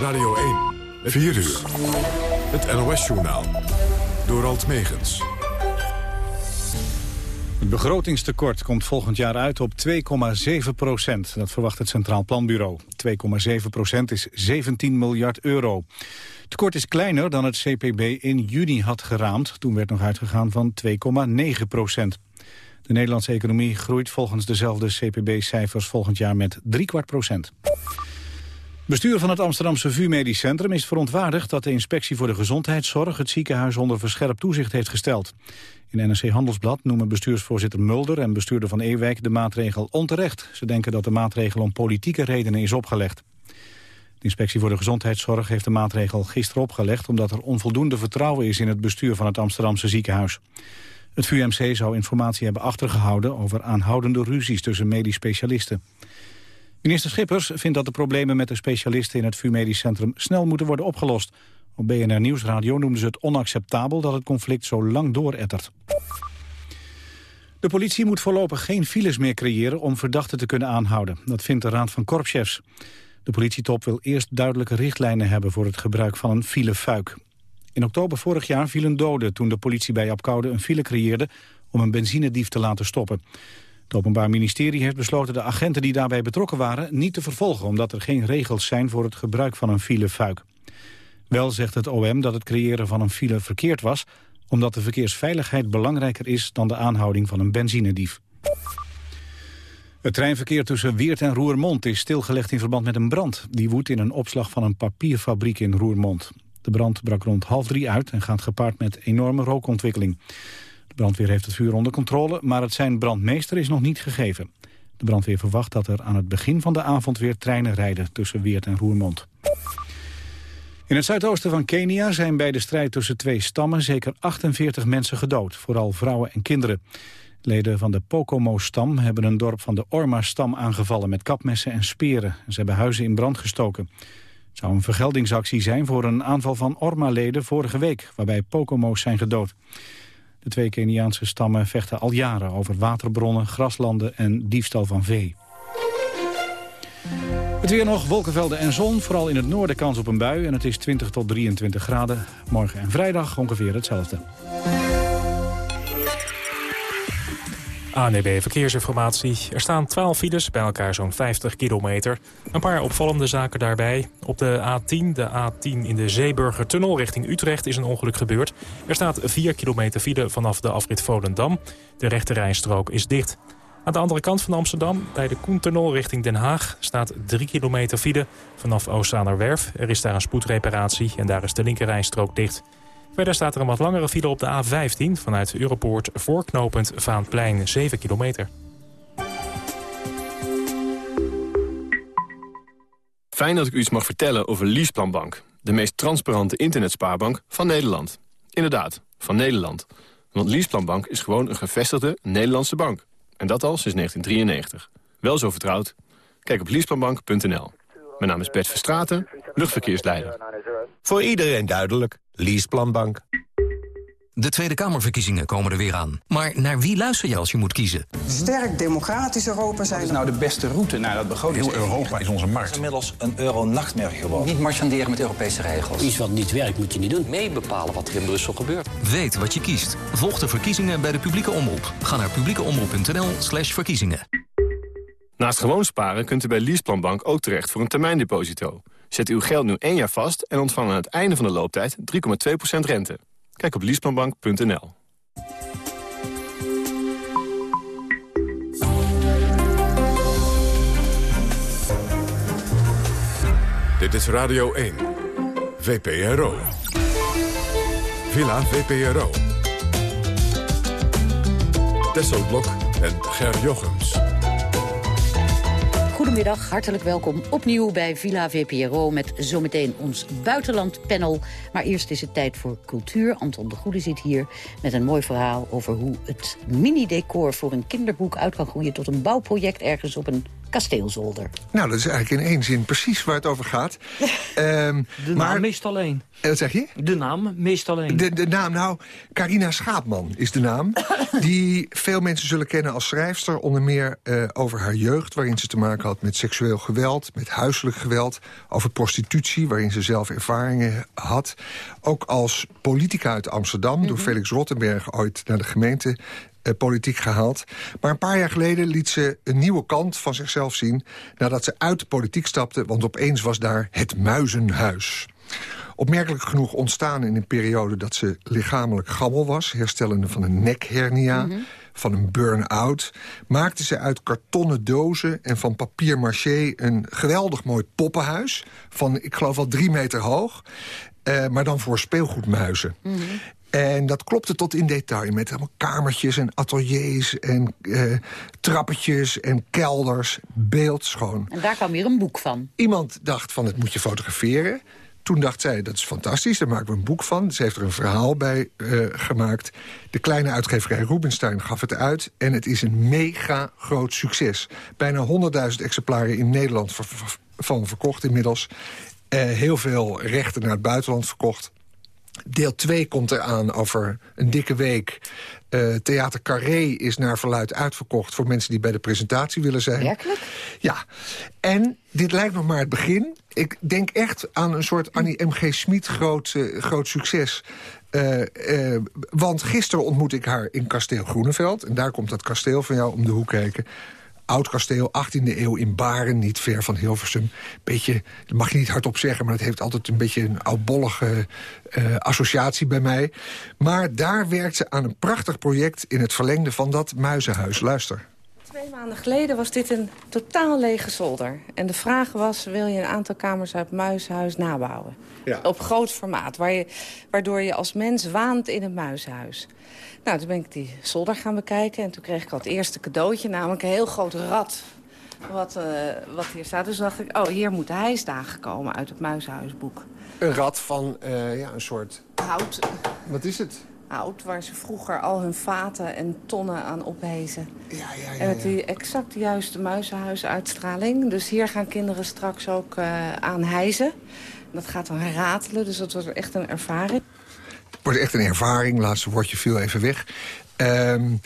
Radio 1, 4 uur. Het NOS-journaal. Door Alt Megens. Het begrotingstekort komt volgend jaar uit op 2,7 procent. Dat verwacht het Centraal Planbureau. 2,7 procent is 17 miljard euro. Tekort is kleiner dan het CPB in juni had geraamd. Toen werd nog uitgegaan van 2,9 procent. De Nederlandse economie groeit volgens dezelfde CPB-cijfers volgend jaar met kwart procent. Bestuur van het Amsterdamse VU Medisch Centrum is verontwaardigd dat de inspectie voor de gezondheidszorg het ziekenhuis onder verscherpt toezicht heeft gesteld. In NRC Handelsblad noemen bestuursvoorzitter Mulder en bestuurder van Ewijk de maatregel onterecht. Ze denken dat de maatregel om politieke redenen is opgelegd. De inspectie voor de gezondheidszorg heeft de maatregel gisteren opgelegd omdat er onvoldoende vertrouwen is in het bestuur van het Amsterdamse ziekenhuis. Het VUMC zou informatie hebben achtergehouden over aanhoudende ruzies tussen medisch specialisten. Minister Schippers vindt dat de problemen met de specialisten in het VU Medisch Centrum snel moeten worden opgelost. Op BNR Nieuwsradio noemden ze het onacceptabel dat het conflict zo lang doorettert. De politie moet voorlopig geen files meer creëren om verdachten te kunnen aanhouden. Dat vindt de Raad van Korpschefs. De politietop wil eerst duidelijke richtlijnen hebben voor het gebruik van een filefuik. In oktober vorig jaar vielen doden toen de politie bij Apkoude een file creëerde om een benzinedief te laten stoppen. Het Openbaar Ministerie heeft besloten de agenten die daarbij betrokken waren niet te vervolgen omdat er geen regels zijn voor het gebruik van een filefuik. Wel zegt het OM dat het creëren van een file verkeerd was omdat de verkeersveiligheid belangrijker is dan de aanhouding van een benzinedief. Het treinverkeer tussen Weert en Roermond is stilgelegd in verband met een brand. Die woedt in een opslag van een papierfabriek in Roermond. De brand brak rond half drie uit en gaat gepaard met enorme rookontwikkeling. Brandweer heeft het vuur onder controle, maar het zijn brandmeester is nog niet gegeven. De brandweer verwacht dat er aan het begin van de avond weer treinen rijden tussen Weert en Roermond. In het zuidoosten van Kenia zijn bij de strijd tussen twee stammen zeker 48 mensen gedood, vooral vrouwen en kinderen. Leden van de Pokomo-stam hebben een dorp van de Orma-stam aangevallen met kapmessen en speren. Ze hebben huizen in brand gestoken. Het zou een vergeldingsactie zijn voor een aanval van Orma-leden vorige week, waarbij Pokomo's zijn gedood. De twee Keniaanse stammen vechten al jaren over waterbronnen, graslanden en diefstal van vee. Het weer nog, wolkenvelden en zon. Vooral in het noorden kans op een bui. En het is 20 tot 23 graden. Morgen en vrijdag ongeveer hetzelfde. ANEB Verkeersinformatie. Er staan 12 files, bij elkaar zo'n 50 kilometer. Een paar opvallende zaken daarbij. Op de A10, de A10 in de Zeeburgertunnel richting Utrecht is een ongeluk gebeurd. Er staat 4 kilometer file vanaf de afrit Volendam. De rechterrijstrook is dicht. Aan de andere kant van Amsterdam, bij de Koentunnel richting Den Haag... staat 3 kilometer file vanaf Oostzaanerwerf. Er is daar een spoedreparatie en daar is de linkerrijstrook dicht. Verder staat er een wat langere file op de A15... vanuit Europoort voorknopend Vaanplein 7 kilometer. Fijn dat ik u iets mag vertellen over Leaseplanbank. De meest transparante internetspaarbank van Nederland. Inderdaad, van Nederland. Want Leaseplanbank is gewoon een gevestigde Nederlandse bank. En dat al sinds 1993. Wel zo vertrouwd? Kijk op leaseplanbank.nl. Mijn naam is Bert Verstraten, luchtverkeersleider. Voor iedereen duidelijk. Leaseplanbank. De Tweede Kamerverkiezingen komen er weer aan. Maar naar wie luister je als je moet kiezen? Sterk democratisch Europa zijn. Wat is nou de beste route naar dat begroting? Heel Europa is onze markt. Het is inmiddels een euro-nachtmerrie geworden. Niet marchanderen met Europese regels. Iets wat niet werkt moet je niet doen. Mee bepalen wat er in Brussel gebeurt. Weet wat je kiest. Volg de verkiezingen bij de publieke omroep. Ga naar publiekeomroep.nl slash verkiezingen. Naast gewoon sparen kunt u bij Leaseplanbank ook terecht voor een termijndeposito. Zet uw geld nu één jaar vast en ontvang aan het einde van de looptijd 3,2% rente. Kijk op leaseplanbank.nl. Dit is Radio 1. VPRO. Villa VPRO. Tesselblok en Ger Jochems. Goedemiddag, hartelijk welkom opnieuw bij Villa VPRO... met zometeen ons buitenlandpanel. Maar eerst is het tijd voor cultuur. Anton de Goede zit hier met een mooi verhaal... over hoe het mini-decor voor een kinderboek uit kan groeien... tot een bouwproject ergens op een kasteelzolder. Nou, dat is eigenlijk in één zin precies waar het over gaat. um, de naam mist alleen. Wat zeg je? De naam mist alleen. De, de naam, nou, Carina Schaapman is de naam. die veel mensen zullen kennen als schrijfster. Onder meer uh, over haar jeugd, waarin ze te maken had met seksueel geweld. Met huiselijk geweld. Over prostitutie, waarin ze zelf ervaringen had. Ook als politica uit Amsterdam. Mm -hmm. Door Felix Rottenberg ooit naar de gemeente politiek gehaald. Maar een paar jaar geleden liet ze een nieuwe kant van zichzelf zien... nadat ze uit de politiek stapte, want opeens was daar het muizenhuis. Opmerkelijk genoeg ontstaan in een periode dat ze lichamelijk gammel was... herstellende van een nekhernia, mm -hmm. van een burn-out... maakte ze uit kartonnen dozen en van papier maché... een geweldig mooi poppenhuis van, ik geloof wel drie meter hoog... Uh, maar dan voor speelgoedmuizen. Mm -hmm. En dat klopte tot in detail, met allemaal kamertjes en ateliers... en uh, trappetjes en kelders, beeldschoon. En daar kwam weer een boek van. Iemand dacht van, het moet je fotograferen. Toen dacht zij, dat is fantastisch, daar maken we een boek van. Ze heeft er een verhaal bij uh, gemaakt. De kleine uitgeverij Rubenstein gaf het uit... en het is een mega groot succes. Bijna 100.000 exemplaren in Nederland van verkocht inmiddels. Uh, heel veel rechten naar het buitenland verkocht. Deel 2 komt eraan over een dikke week. Uh, Theater Carré is naar verluid uitverkocht... voor mensen die bij de presentatie willen zijn. Werkelijk? Ja. En dit lijkt nog maar het begin. Ik denk echt aan een soort Annie M.G. Smit groot, uh, groot succes. Uh, uh, want gisteren ontmoette ik haar in kasteel Groeneveld. En daar komt dat kasteel van jou om de hoek kijken oud kasteel, 18e eeuw in Baren, niet ver van Hilversum. Beetje, dat mag je niet hardop zeggen, maar het heeft altijd een beetje een oudbollige uh, associatie bij mij. Maar daar werkt ze aan een prachtig project in het verlengde van dat muizenhuis. Luister. Twee maanden geleden was dit een totaal lege zolder. En de vraag was, wil je een aantal kamers uit het muizenhuis nabouwen? Ja. Op groot formaat, waar je, waardoor je als mens waant in een muizenhuis. Nou, toen ben ik die zolder gaan bekijken. En toen kreeg ik al het eerste cadeautje, namelijk een heel groot rad. Wat, uh, wat hier staat. Dus dacht ik, oh, hier moet de hijsdagen komen uit het muizenhuisboek. Een rad van, uh, ja, een soort... Hout. Wat is het? Hout, waar ze vroeger al hun vaten en tonnen aan ophezen. Ja, ja, ja. En met die exact de juiste muizenhuisuitstraling. Dus hier gaan kinderen straks ook uh, aan hijzen. Dat gaat dan ratelen, dus dat wordt echt een ervaring wordt echt een ervaring. Laatste woordje viel even weg. Um,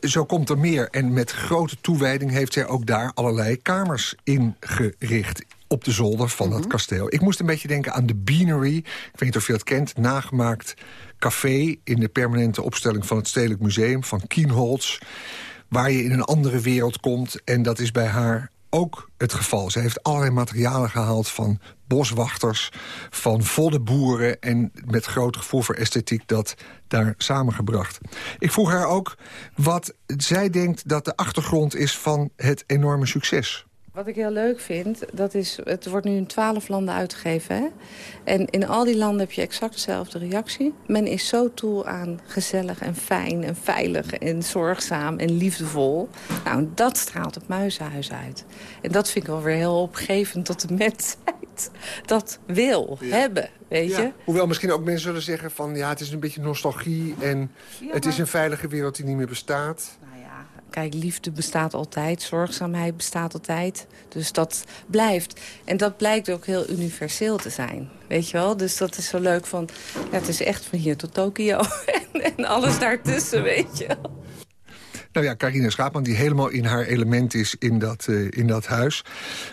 zo komt er meer. En met grote toewijding heeft zij ook daar allerlei kamers ingericht op de zolder van mm -hmm. dat kasteel. Ik moest een beetje denken aan de Beanery. Ik weet niet of je dat kent. Nagemaakt café in de permanente opstelling van het Stedelijk Museum van Kienholz. Waar je in een andere wereld komt. En dat is bij haar ook het geval. Ze heeft allerlei materialen gehaald van boswachters, van voddenboeren... en met groot gevoel voor esthetiek dat daar samengebracht. Ik vroeg haar ook wat zij denkt dat de achtergrond is van het enorme succes. Wat ik heel leuk vind, dat is, het wordt nu in twaalf landen uitgegeven. Hè? En in al die landen heb je exact dezelfde reactie. Men is zo toe aan gezellig en fijn en veilig en zorgzaam en liefdevol. Nou, dat straalt het muizenhuis uit. En dat vind ik wel weer heel opgevend tot de mensheid dat wil ja. hebben, weet ja. je. Hoewel misschien ook mensen zullen zeggen van... ja, het is een beetje nostalgie en ja, het is een veilige wereld die niet meer bestaat. Kijk, liefde bestaat altijd, zorgzaamheid bestaat altijd. Dus dat blijft. En dat blijkt ook heel universeel te zijn, weet je wel. Dus dat is zo leuk van, ja, het is echt van hier tot Tokio en, en alles daartussen, weet je wel. Nou ja, Carina Schaapman die helemaal in haar element is in dat, uh, in dat huis.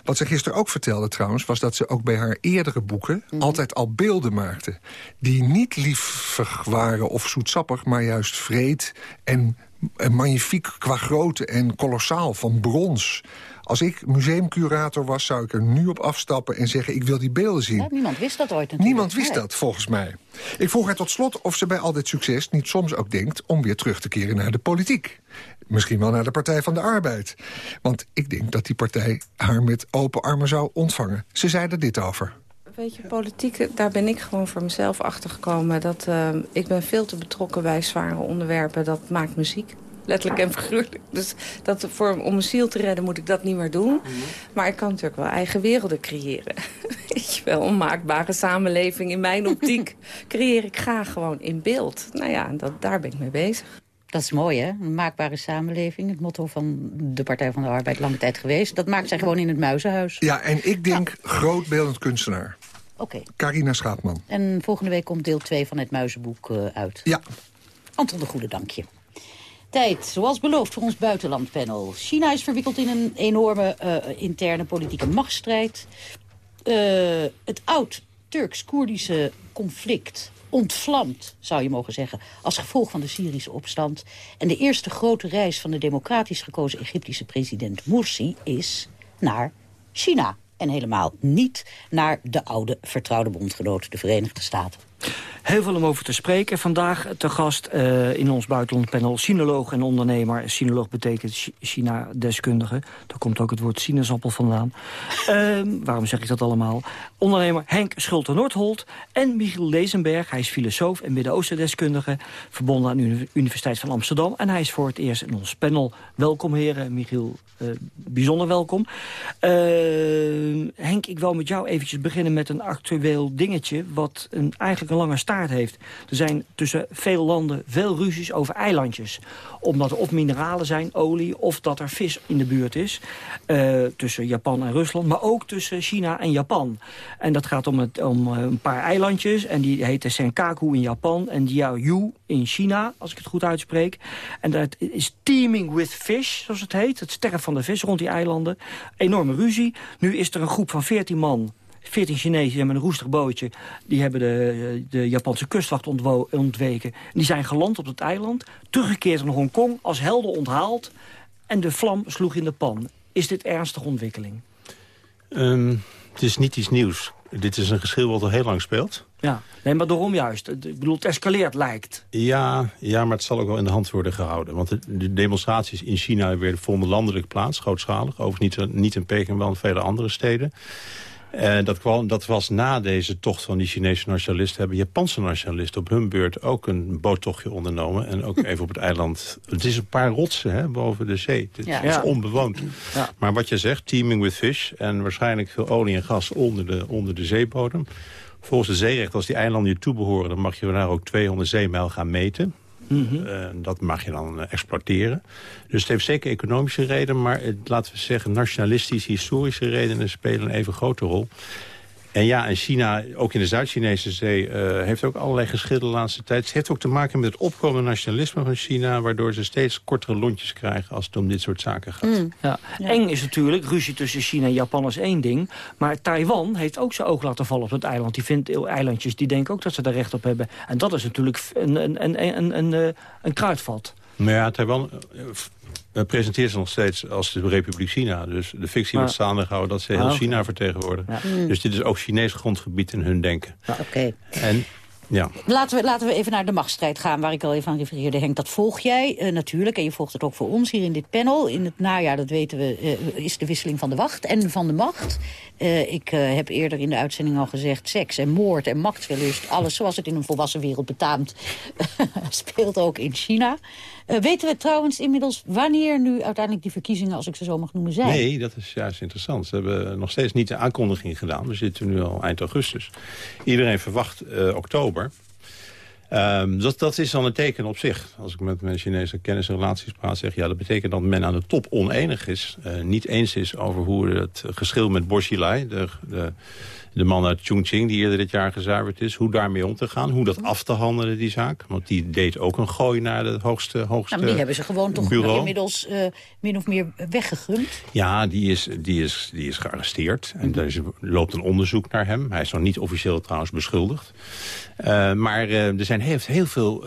Wat ze gisteren ook vertelde trouwens... was dat ze ook bij haar eerdere boeken mm -hmm. altijd al beelden maakte. Die niet liefig waren of zoetsappig, maar juist vreed en, en magnifiek qua grootte en kolossaal van brons. Als ik museumcurator was, zou ik er nu op afstappen en zeggen... ik wil die beelden zien. Ja, niemand wist dat ooit natuurlijk. Niemand wist dat, volgens mij. Ik vroeg haar tot slot of ze bij al dit succes niet soms ook denkt... om weer terug te keren naar de politiek. Misschien wel naar de Partij van de Arbeid. Want ik denk dat die partij haar met open armen zou ontvangen. Ze zei er dit over. Weet je, politiek, daar ben ik gewoon voor mezelf achtergekomen. Dat, uh, ik ben veel te betrokken bij zware onderwerpen. Dat maakt muziek. Letterlijk en figuurlijk. Dus dat voor, om mijn ziel te redden moet ik dat niet meer doen. Mm -hmm. Maar ik kan natuurlijk wel eigen werelden creëren. Weet je wel, een maakbare samenleving in mijn optiek creëer ik graag gewoon in beeld. Nou ja, dat, daar ben ik mee bezig. Dat is mooi, hè? Een maakbare samenleving. Het motto van de Partij van de Arbeid lange tijd geweest. Dat maakt zij gewoon in het muizenhuis. Ja, en ik denk grootbeeldend kunstenaar. Oké. Carina Schaapman. En volgende week komt deel 2 van het muizenboek uh, uit. Ja. Anton de Goede, dank je. Tijd, zoals beloofd voor ons buitenlandpanel. China is verwikkeld in een enorme uh, interne politieke machtsstrijd. Uh, het oud-Turks-Koerdische conflict ontvlamd, zou je mogen zeggen... als gevolg van de Syrische opstand. En de eerste grote reis van de democratisch gekozen Egyptische president Morsi is naar China. En helemaal niet naar de oude vertrouwde bondgenoot, de Verenigde Staten. Heel veel om over te spreken. Vandaag te gast uh, in ons buitenlandpanel sinoloog en ondernemer. Sinoloog betekent China-deskundige. Daar komt ook het woord sinaasappel vandaan. Uh, waarom zeg ik dat allemaal? Ondernemer Henk Schulte-Noordholt en Michiel Lezenberg. Hij is filosoof en Midden-Oosten-deskundige... verbonden aan de Universiteit van Amsterdam. En hij is voor het eerst in ons panel. Welkom heren, Michiel, uh, bijzonder welkom. Henk, ik wil met jou eventjes beginnen met een actueel dingetje... wat een, eigenlijk een lange staart heeft. Er zijn tussen veel landen veel ruzies over eilandjes. Omdat er of mineralen zijn, olie, of dat er vis in de buurt is. Uh, tussen Japan en Rusland, maar ook tussen China en Japan. En dat gaat om, het, om een paar eilandjes. En die heten Senkaku in Japan en Diaoyu in China, als ik het goed uitspreek. En dat is teeming with fish, zoals het heet. Het sterren van de vis rond die eilanden. Enorme ruzie. Nu is er een groep van 14 man 14 Chinezen met een roestig bootje... die hebben de, de Japanse kustwacht ontweken. Die zijn geland op het eiland, teruggekeerd naar Hongkong... als helden onthaald en de vlam sloeg in de pan. Is dit ernstige ontwikkeling? Um, het is niet iets nieuws. Dit is een geschil wat al heel lang speelt. Ja, nee, maar daarom juist. Ik bedoel, het escaleert lijkt. Ja, ja, maar het zal ook wel in de hand worden gehouden. Want de, de demonstraties in China werden vonden landelijk plaats, grootschalig. Overigens niet, niet in Peking, wel in vele andere steden. En eh, dat, kwam, dat was na deze tocht van die Chinese nationalisten... hebben Japanse nationalisten op hun beurt ook een boottochtje ondernomen. En ook even op het eiland... Het is een paar rotsen hè, boven de zee. Het is onbewoond. Ja. Maar wat je zegt, teaming with fish... en waarschijnlijk veel olie en gas onder de, onder de zeebodem... Volgens de zeerecht, als die eilanden je toebehoren... dan mag je daar ook 200 zeemijl gaan meten. Mm dat mag je dan uh, exploiteren. Dus het heeft zeker economische redenen... maar het, laten we zeggen nationalistische, historische redenen spelen een even grote rol. En ja, en China, ook in de Zuid-Chinese zee, uh, heeft ook allerlei geschillen de laatste tijd. Het heeft ook te maken met het opkomende nationalisme van China... waardoor ze steeds kortere lontjes krijgen als het om dit soort zaken gaat. Mm. Ja. Eng is natuurlijk, ruzie tussen China en Japan is één ding. Maar Taiwan heeft ook zijn oog laten vallen op het eiland. Die vindt eilandjes, die denken ook dat ze daar recht op hebben. En dat is natuurlijk een, een, een, een, een, een, eh, een kruidvat. Maar ja, Taiwan uh, presenteert ze nog steeds als de Republiek China. Dus de fictie wordt staande gehouden dat ze heel ah, China vertegenwoordigen. Hmm. Dus dit is ook Chinees grondgebied in hun denken. Oké. En ja. Laten, we, laten we even naar de machtsstrijd gaan, waar ik al even aan refereerde. Henk, dat volg jij uh, natuurlijk en je volgt het ook voor ons hier in dit panel. In het najaar, dat weten we, uh, is de wisseling van de wacht en van de macht. Uh, ik heb eerder in de uitzending al gezegd... seks en moord en machtswellust, alles zoals het in een volwassen wereld betaamt... speelt ook in China. Uh, weten we trouwens inmiddels wanneer nu uiteindelijk die verkiezingen, als ik ze zo mag noemen, zijn? Nee, dat is juist interessant. Ze hebben nog steeds niet de aankondiging gedaan. We zitten nu al eind augustus. Iedereen verwacht uh, oktober. Um, dat, dat is dan een teken op zich. Als ik met mijn Chinese kennis en relaties praat, zeg ja, dat betekent dat men aan de top onenig is. Uh, niet eens is over hoe het geschil met Bo Xilai, de, de de man uit Chongqing die eerder dit jaar gezuiverd is. Hoe daarmee om te gaan, hoe dat af te handelen, die zaak. Want die deed ook een gooi naar de hoogste, hoogste nou, Die hebben ze gewoon toch inmiddels uh, min of meer weggegund? Ja, die is, die is, die is gearresteerd. En er loopt een onderzoek naar hem. Hij is nog niet officieel trouwens beschuldigd. Uh, maar uh, er zijn heel, heel veel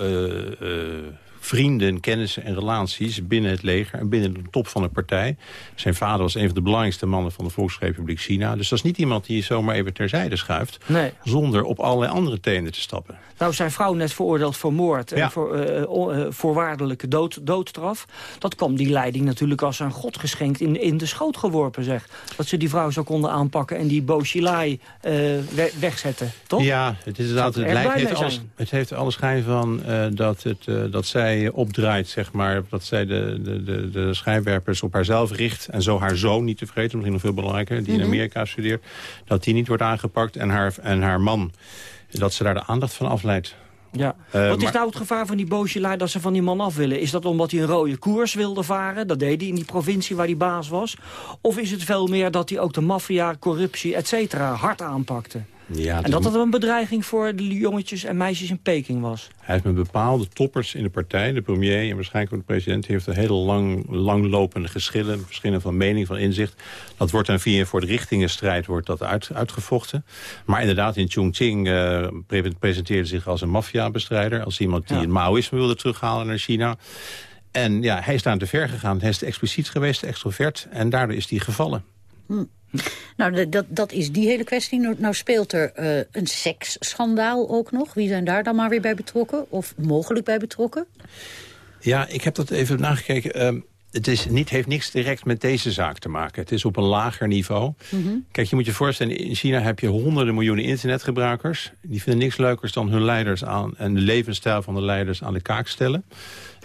vrienden, kennissen en relaties binnen het leger... en binnen de top van de partij. Zijn vader was een van de belangrijkste mannen van de Volksrepubliek China. Dus dat is niet iemand die je zomaar even terzijde schuift... Nee. zonder op allerlei andere tenen te stappen. Nou, zijn vrouw net veroordeeld voor moord en voor uh, voorwaardelijke dood, doodstraf. Dat kwam die leiding natuurlijk als een god geschenkt in, in de schoot geworpen, zeg. Dat ze die vrouw zo konden aanpakken en die Bo Xilai uh, wegzetten, toch? Ja, het is inderdaad, het, lijkt, heeft alles, het heeft alle schijn van dat, het, dat zij opdraait, zeg maar. Dat zij de, de, de, de schijnwerpers op haarzelf richt. En zo haar zoon, niet te vergeten, misschien nog veel belangrijker... die in mhm. Amerika studeert, dat die niet wordt aangepakt. En haar, en haar man, dat ze daar de aandacht van afleidt Ja. Uh, Wat is nou het gevaar van die Boosjelai dat ze van die man af willen? Is dat omdat hij een rode koers wilde varen? Dat deed hij in die provincie waar hij baas was. Of is het veel meer dat hij ook de maffia, corruptie, et cetera, hard aanpakte? Ja, en dat dat een bedreiging voor de jongetjes en meisjes in Peking was? Hij heeft met bepaalde toppers in de partij, de premier en waarschijnlijk ook de president... heeft een hele lang, langlopende geschillen, verschillen van mening, van inzicht. Dat wordt dan via voor de richtingenstrijd wordt dat uit, uitgevochten. Maar inderdaad, in Chongqing uh, presenteerde zich als een maffiabestrijder... als iemand die ja. het Maoïsme wilde terughalen naar China... En ja, hij is daar te ver gegaan. Hij is te expliciet geweest, te extrovert. En daardoor is hij gevallen. Hm. Nou, dat, dat is die hele kwestie. Nou, nou speelt er uh, een seksschandaal ook nog. Wie zijn daar dan maar weer bij betrokken? Of mogelijk bij betrokken? Ja, ik heb dat even nagekeken. Uh, het is niet, heeft niks direct met deze zaak te maken. Het is op een lager niveau. Mm -hmm. Kijk, je moet je voorstellen, in China heb je honderden miljoenen internetgebruikers. Die vinden niks leukers dan hun leiders aan en de levensstijl van de leiders aan de kaak stellen.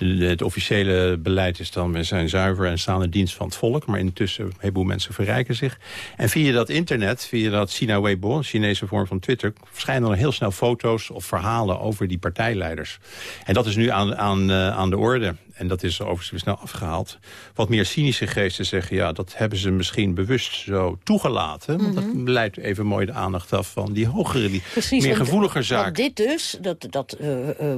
Het officiële beleid is dan, we zijn zuiver en staan in dienst van het volk. Maar intussen, een heleboel mensen verrijken zich. En via dat internet, via dat China Weibo, een Chinese vorm van Twitter... verschijnen dan heel snel foto's of verhalen over die partijleiders. En dat is nu aan, aan, uh, aan de orde. En dat is overigens weer snel afgehaald. Wat meer cynische geesten zeggen, ja, dat hebben ze misschien bewust zo toegelaten. Want mm -hmm. dat leidt even mooi de aandacht af van die hogere, die Precies, meer gevoeliger zaken. Want dit dus, dat, dat uh, uh,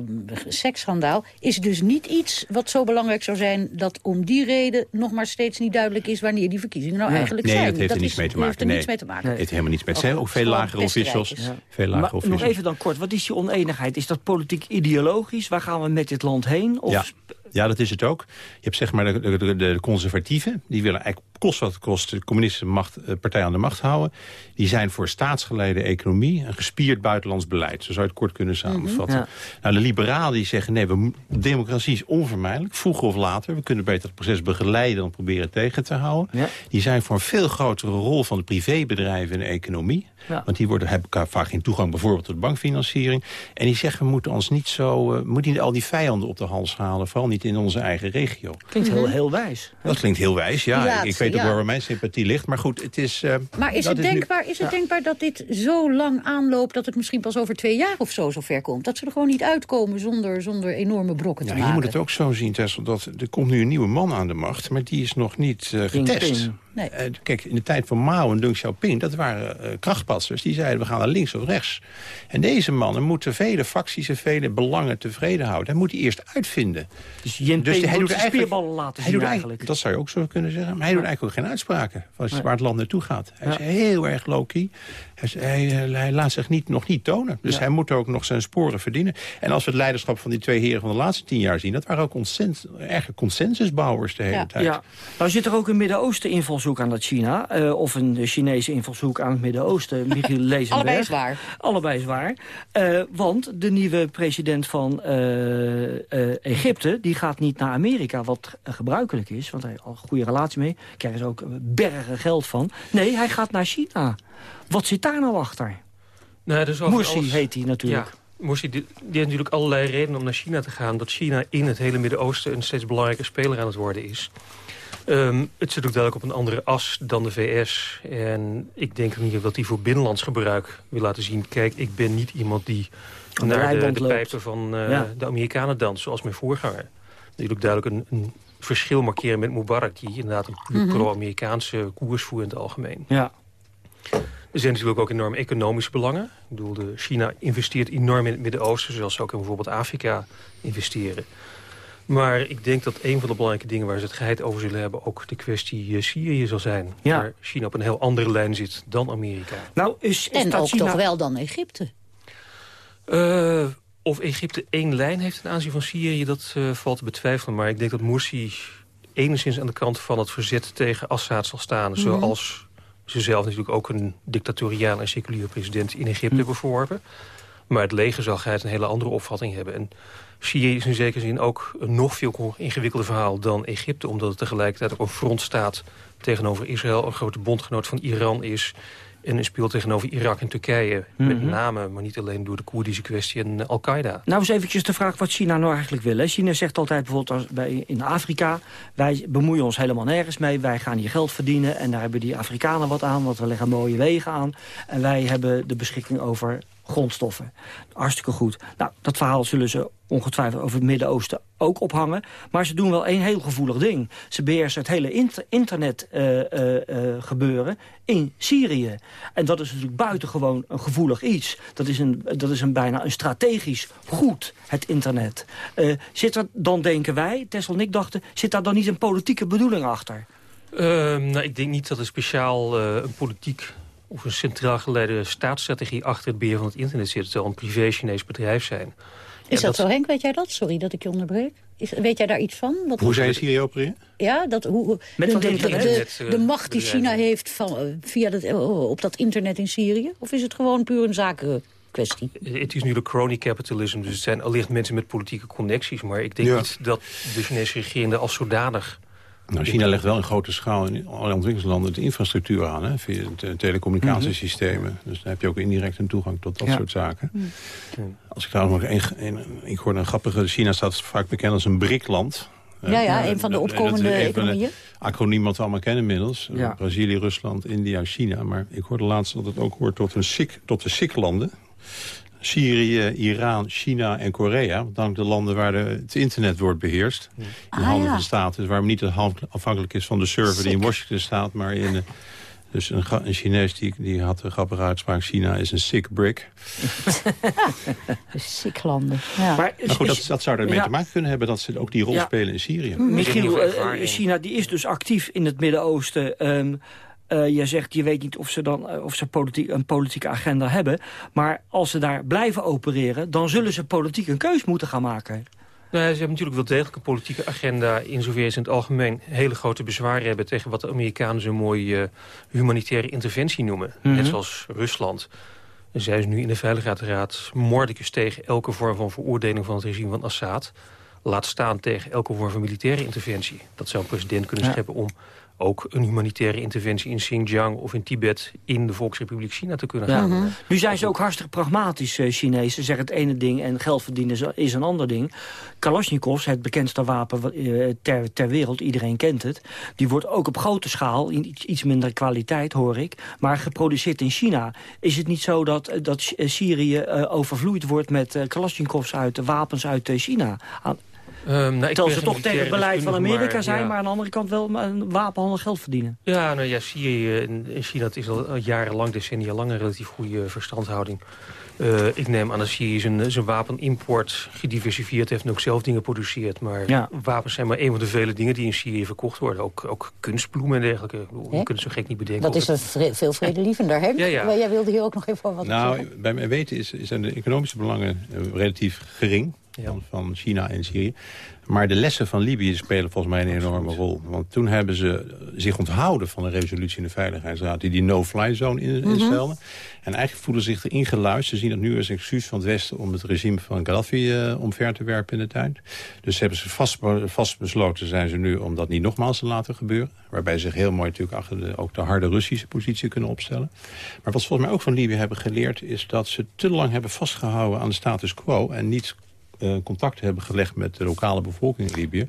seksschandaal, is dus niet iets wat zo belangrijk zou zijn... dat om die reden nog maar steeds niet duidelijk is... wanneer die verkiezingen nou nee. eigenlijk nee, zijn. dat heeft er niets mee te maken. Heeft er nee. niets mee te maken. Het heeft helemaal niets mee te maken. Ook veel lagere officials. Veel lagere maar officials. nog even dan kort, wat is die oneenigheid? Is dat politiek ideologisch? Waar gaan we met dit land heen? Of ja. Dat is het ook. Je hebt zeg maar de, de, de conservatieven. Die willen eigenlijk kost wat het kost de communistische macht, partij aan de macht houden. Die zijn voor staatsgeleide economie een gespierd buitenlands beleid. Zo zou je het kort kunnen samenvatten. Mm -hmm, ja. Nou, de liberalen die zeggen nee, we, democratie is onvermijdelijk. Vroeger of later. We kunnen beter het proces begeleiden dan proberen tegen te houden. Ja. Die zijn voor een veel grotere rol van de privébedrijven in de economie. Ja. Want die worden, hebben vaak geen toegang bijvoorbeeld tot bankfinanciering. En die zeggen, we moeten ons niet zo, uh, moeten niet al die vijanden op de hals halen. Vooral niet in onze eigen regio. Klinkt heel, heel wijs. Dat klinkt heel wijs, ja. ik weet ook ja. waar mijn sympathie ligt. Maar goed, het is... Uh, maar is het, is denkbaar, nu... is het denkbaar dat dit zo lang aanloopt... dat het misschien pas over twee jaar of zo zover komt? Dat ze er gewoon niet uitkomen zonder, zonder enorme brokken te ja, maken? Je moet het ook zo zien, Tessel, dat er komt nu een nieuwe man aan de macht... maar die is nog niet uh, getest. Ping, ping. Nee. Uh, kijk, in de tijd van Mao en Deng Xiaoping... dat waren uh, krachtpatsers, die zeiden we gaan naar links of rechts. En deze mannen moeten vele facties en vele belangen tevreden houden. Hij moet die eerst uitvinden. Dus, dus hij doet de spierballen laten zien eigenlijk. Dat zou je ook zo kunnen zeggen. Maar hij doet eigenlijk ook geen uitspraken van waar het land naartoe gaat. Hij is heel erg low-key. Hij, hij, hij, laat zich niet, nog niet tonen. Dus ja. hij moet ook nog zijn sporen verdienen. En als we het leiderschap van die twee heren van de laatste tien jaar zien... dat waren ook consens, erge consensusbouwers de hele ja. tijd. Ja. Nou zit er ook een Midden-Oosten invalshoek aan dat China. Uh, of een Chinese invalshoek aan het Midden-Oosten. Michiel Lezenberg. Allebei is waar. Allebei is waar. Uh, want de nieuwe president van uh, Egypte... die gaat niet naar Amerika, wat gebruikelijk is. Want hij heeft al een goede relatie mee. Krijgen ze ook bergen geld van. Nee, hij gaat naar China. Wat zit daar nou achter? Nou, dus Morsi alles... heet hij natuurlijk. Ja, Morsi die, die heeft natuurlijk allerlei redenen om naar China te gaan. Dat China in het hele Midden-Oosten een steeds belangrijke speler aan het worden is. Um, het zit ook duidelijk op een andere as dan de VS. En ik denk niet dat hij voor binnenlands gebruik wil laten zien... kijk, ik ben niet iemand die de naar de, de pijpen van uh, ja. de Amerikanen danst... zoals mijn voorganger. Natuurlijk duidelijk een, een verschil markeren met Mubarak... die inderdaad een mm -hmm. pro-Amerikaanse koers voert in het algemeen. Ja. Er zijn natuurlijk ook enorme economische belangen. Ik bedoel, China investeert enorm in het Midden-Oosten... zoals ze ook in bijvoorbeeld Afrika investeren. Maar ik denk dat een van de belangrijke dingen waar ze het geheid over zullen hebben... ook de kwestie uh, Syrië zal zijn. Ja. Waar China op een heel andere lijn zit dan Amerika. Nou, is, is en dat ook China... toch wel dan Egypte? Uh, of Egypte één lijn heeft ten aanzien van Syrië, dat uh, valt te betwijfelen. Maar ik denk dat Morsi enigszins aan de kant van het verzet tegen Assad zal staan. Mm -hmm. Zoals ze zelf natuurlijk ook een dictatoriaal en seculiere president in Egypte mm. hebben verworpen. Maar het leger zal een hele andere opvatting hebben. En Syrië is in zekere zin ook een nog veel ingewikkelder verhaal dan Egypte. Omdat het tegelijkertijd ook een front staat tegenover Israël. Een grote bondgenoot van Iran is. En een speelt tegenover Irak en Turkije. Mm -hmm. Met name, maar niet alleen door de Koerdische kwestie en Al-Qaeda. Nou eens eventjes de vraag wat China nou eigenlijk wil. Hè? China zegt altijd bijvoorbeeld als bij, in Afrika... wij bemoeien ons helemaal nergens mee. Wij gaan hier geld verdienen. En daar hebben die Afrikanen wat aan. Want we leggen mooie wegen aan. En wij hebben de beschikking over grondstoffen. Hartstikke goed. Nou, dat verhaal zullen ze ongetwijfeld over het Midden-Oosten ook ophangen. Maar ze doen wel een heel gevoelig ding. Ze beheersen het hele inter internet uh, uh, gebeuren in Syrië. En dat is natuurlijk buitengewoon een gevoelig iets. Dat is, een, dat is een bijna een strategisch goed, het internet. zit er dan, denken wij, Tessel en ik dachten... zit daar dan niet een politieke bedoeling achter? Ehm, nou, ik denk niet dat er speciaal een politiek of een centraal geleide staatsstrategie achter het beheer van het internet zit. Het zal een privé-Chinees bedrijf zijn. Is dat, zo, Henk? Weet jij dat? Sorry dat ik je onderbreek. Is, weet jij daar iets van? Wat hoe zij Syrië opereren? Ja, dat, hoe, Met de, de, de, de, macht die China heeft van, eh, via dat, oh, op dat internet in Syrië? Of is het gewoon puur een zaken? Kwestie. Het is nu de crony capitalism, dus het zijn allicht mensen met politieke connecties. Maar ik denk niet dat de Chinese regering als zodanig nou, China legt wel in grote schaal in alle ontwikkelingslanden de infrastructuur aan, hè, via de telecommunicatiesystemen. Dus dan heb je ook indirect een toegang tot dat soort zaken. Als ik trouwens nog één, ik hoorde een grappige, China staat vaak bekend als een BRIC-land. Ja, ja, een van de opkomende economieën. Acroniem wat we allemaal kennen inmiddels. Brazilië, Rusland, India, China. Maar ik hoorde laatst dat het ook hoort tot, een SIC, tot de SIC-landen. Syrië, Iran, China en Korea. Dan de landen waar de, het internet wordt beheerst. In ah, handen van de staat. Dus waar niet afhankelijk is van de server die in Washington staat. Maar in... Dus een, een Chinees die, die had een grappige uitspraak. China is een sick brick. sick landen. Ja. Maar, goed, dat, dat zou ermee te maken kunnen hebben... dat ze ook die rol spelen in Syrië. Michiel, uh, China die is dus actief in het Midden-Oosten... Um, uh, je zegt, je weet niet of ze dan uh, of ze politiek, een politieke agenda hebben. Maar als ze daar blijven opereren, dan zullen ze politiek een keus moeten gaan maken. Nou, ze hebben natuurlijk wel degelijk een politieke agenda... in zoverre ze in het algemeen hele grote bezwaren hebben... tegen wat de Amerikanen zo'n mooie uh, humanitaire interventie noemen. Net mhm. zoals Rusland. En zij ze nu in de Veiligheidsraad mordicus tegen elke vorm van veroordeling van het regime van Assad. Laat staan tegen elke vorm van militaire interventie. Dat zou een president kunnen scheppen om ook een humanitaire interventie in Xinjiang of in Tibet in de Volksrepubliek China te kunnen gaan. Mhm. Nu zijn ze ook hartstikke pragmatisch, uh, Chinezen. Ze zeggen het ene ding en geld verdienen is een ander ding. Kalashnikovs, het bekendste wapen uh, ter, ter wereld, iedereen kent het. Die wordt ook op grote schaal, in iets, iets minder kwaliteit hoor ik, maar geproduceerd in China. Is het niet zo dat, eh, dat Syrië uh, overvloeid wordt met uh, Kalashnikovs uit, wapens uit China? Um, nou, Terwijl ze toch tegen het beleid van Amerika zijn... maar aan de andere kant wel een wapenhandel geld verdienen. Ja, nou ja, Syrië in China het is al jarenlang, decennia lang... een relatief goede verstandhouding. Uh, ik neem aan dat Syrië zijn, zijn wapenimport gediversifieerd heeft... en ook zelf dingen produceert. Maar wapens zijn maar een van de vele dingen die in Syrië verkocht worden. Ook, ook kunstbloemen en dergelijke. Je kunt zo gek niet bedenken. Dat is een veel vredelievender, hè? Ja, ja. Maar jij wilde hier ook nog even wat nou, zeggen. bij mijn weten is, zijn de economische belangen eh, relatief gering van, China en Syrië. Maar de lessen van Libië spelen volgens mij een enorme rol. Want toen hebben ze zich onthouden van een resolutie in de Veiligheidsraad... die die no-fly zone instelde. Mhm. En eigenlijk voelen zich erin geluisterd. Ze zien dat nu als excuus van het Westen... om het regime van Gaddafi uh, omver te werpen in de tijd. Dus hebben ze vast, vast, besloten zijn ze nu om dat niet nogmaals te laten gebeuren. Waarbij ze zich heel mooi natuurlijk achter de, ook de harde Russische positie kunnen opstellen. Maar wat ze volgens mij ook van Libië hebben geleerd... is dat ze te lang hebben vastgehouden aan de status quo... en niet contact hebben gelegd met de lokale bevolking in Libië.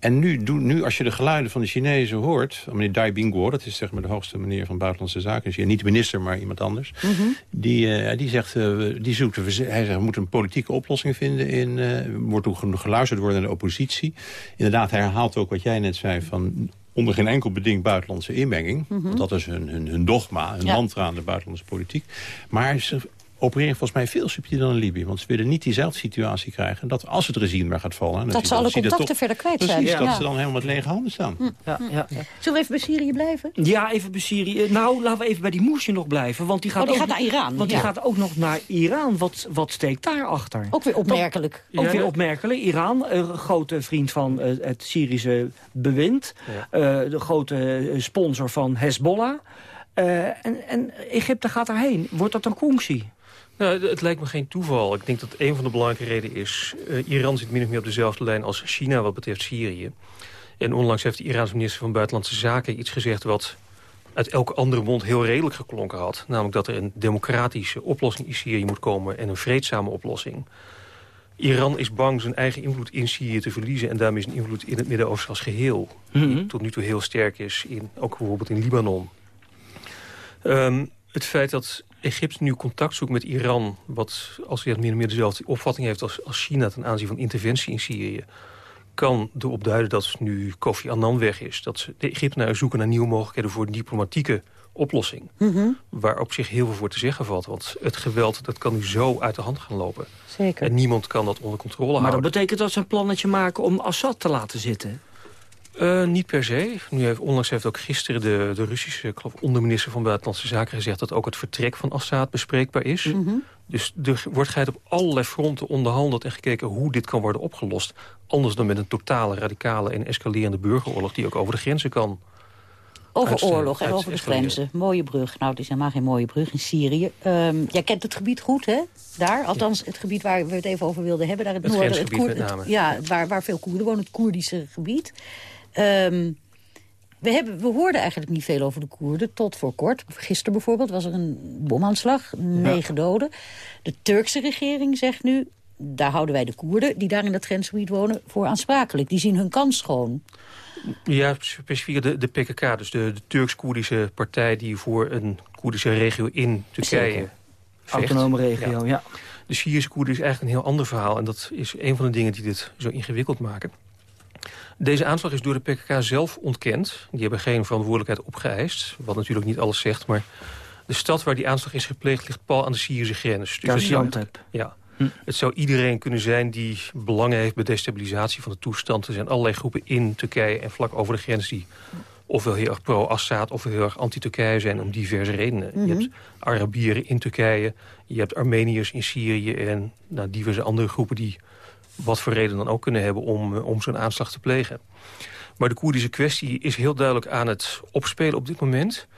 En nu, nu, als je de geluiden van de Chinezen hoort... meneer Dai Bingguo, dat is zeg maar de hoogste meneer van Buitenlandse Zaken... niet de minister, maar iemand anders... Mhm. die, uh, die zegt, uh, die zoekt, hij zegt, we moeten een politieke oplossing vinden... in uh, wordt ook geluisterd worden naar de oppositie. Inderdaad, hij herhaalt ook wat jij net zei... van onder geen enkel beding buitenlandse inmenging. Mhm. Want dat is hun, hun, hun dogma, hun ja. mantra aan de buitenlandse politiek. Maar ze opereren volgens mij veel subtieler dan in Libië. Want ze willen niet diezelfde situatie krijgen. Dat als het regime maar gaat vallen... Dat, ze alle contacten toch, verder kwijt zijn. Precies, dat ze dan helemaal met lege handen staan. Hm. Ja, ja, Zullen we even bij Syrië blijven? Ja, even bij Syrië. Nou, laten we even bij die moesje nog blijven. Want die gaat, oh, die ook, gaat naar Iran. Want die gaat ook nog naar Iran. Wat, wat steekt daarachter? Ook weer opmerkelijk. ook weer opmerkelijk. Iran, een grote vriend van uh, het Syrische bewind. Uh, de grote sponsor van Hezbollah. Uh, en, en Egypte gaat daarheen. Wordt dat een conctie? Nou, het lijkt me geen toeval. Ik denk dat een van de belangrijke redenen is... Uh, Iran zit min of meer op dezelfde lijn als China wat betreft Syrië. En onlangs heeft de Iraanse minister van Buitenlandse Zaken iets gezegd... wat uit elke andere mond heel redelijk geklonken had. Namelijk dat er een democratische oplossing in Syrië moet komen... en een vreedzame oplossing. Iran is bang zijn eigen invloed in Syrië te verliezen... en daarmee zijn invloed in het Midden-Oosten als geheel. Die mhm. tot nu toe heel sterk is, in, ook bijvoorbeeld in Libanon. Um, het feit dat Egypte nu contact zoekt met Iran... wat als hij meer of meer dezelfde opvatting heeft als, als China... ten aanzien van interventie in Syrië... kan erop duiden dat nu Kofi Annan weg is. Dat de Egyptenaren zoeken naar nieuwe mogelijkheden... voor een diplomatieke oplossing. Waar op zich heel veel voor te zeggen valt. Want het geweld dat kan nu zo uit de hand gaan lopen. Zeker. En niemand kan dat onder controle Maar houden. dat betekent dat ze een plannetje maken om Assad te laten zitten? Eh, niet per se. Nu heeft, onlangs heeft ook gisteren de, de Russische ik geloof, onderminister van Buitenlandse Zaken gezegd... dat ook het vertrek van Assad bespreekbaar is. Mhm. Dus er wordt op allerlei fronten onderhandeld en gekeken hoe dit kan worden opgelost. Anders dan met een totale, radicale en escalerende burgeroorlog... die ook over de grenzen kan. Over oorlog en over de grenzen. Mooie brug. Nou, het is helemaal geen mooie brug in Syrië. Ehm, jij kent het gebied goed, hè? Daar. Althans, het gebied waar we het even over wilden hebben. Daar in het, Het noorden. Koer- ja, waar, waar veel Koerden wonen. Het Koerdische gebied. Ehm, we, hebben, we hoorden eigenlijk niet veel over de Koerden. Tot voor kort. Gisteren bijvoorbeeld was er een bomaanslag. Negen doden. De Turkse regering zegt nu... daar houden wij de Koerden, die daar in dat grensgebied wonen... voor aansprakelijk. Die zien hun kans schoon. Ja, specifiek de, de PKK, dus de, de Turks-Koerdische partij... die voor een Koerdische regio in Turkije Zeker. vecht. Autonome regio, ja. De Syrische Koerden is eigenlijk een heel ander verhaal. En dat is een van de dingen die dit zo ingewikkeld maken. Deze aanslag is door de PKK zelf ontkend. Die hebben geen verantwoordelijkheid opgeëist. Wat natuurlijk niet alles zegt, maar... De stad waar die aanslag is gepleegd ligt pal aan de Syrische grens. Dus. Ja. Het zou iedereen kunnen zijn die belangen heeft bij destabilisatie van de toestand. Er zijn allerlei groepen in Turkije en vlak over de grens... die ofwel heel erg pro-Assad of heel erg anti-Turkije zijn... om diverse redenen. Mhm. Je hebt Arabieren in Turkije, je hebt Armeniërs in Syrië... en nou, diverse andere groepen die wat voor reden dan ook kunnen hebben... om, eh, om zo'n aanslag te plegen. Maar de Koerdische kwestie is heel duidelijk aan het opspelen op dit moment...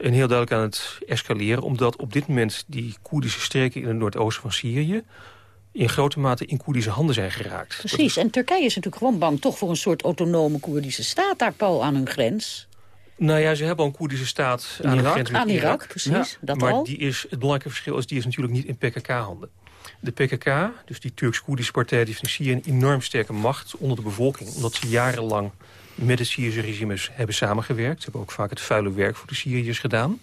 En heel duidelijk aan het escaleren... omdat op dit moment die Koerdische streken in het noordoosten van Syrië... in grote mate in Koerdische handen zijn geraakt. Precies, en Turkije is natuurlijk gewoon bang... toch voor een soort autonome Koerdische staat daar, Paul, aan hun grens. Nou ja, ze hebben al een Koerdische staat aan de Irak? grens met Aan Irak, precies, dat maar al. Die is, het belangrijke verschil is, die is natuurlijk niet in PKK-handen. De PKK, dus die Turks-Koerdische partij, die heeft in Syrië een enorm sterke macht onder de bevolking. Omdat ze jarenlang met het Syrische regime hebben samengewerkt. Ze hebben ook vaak het vuile werk voor de Syriërs gedaan.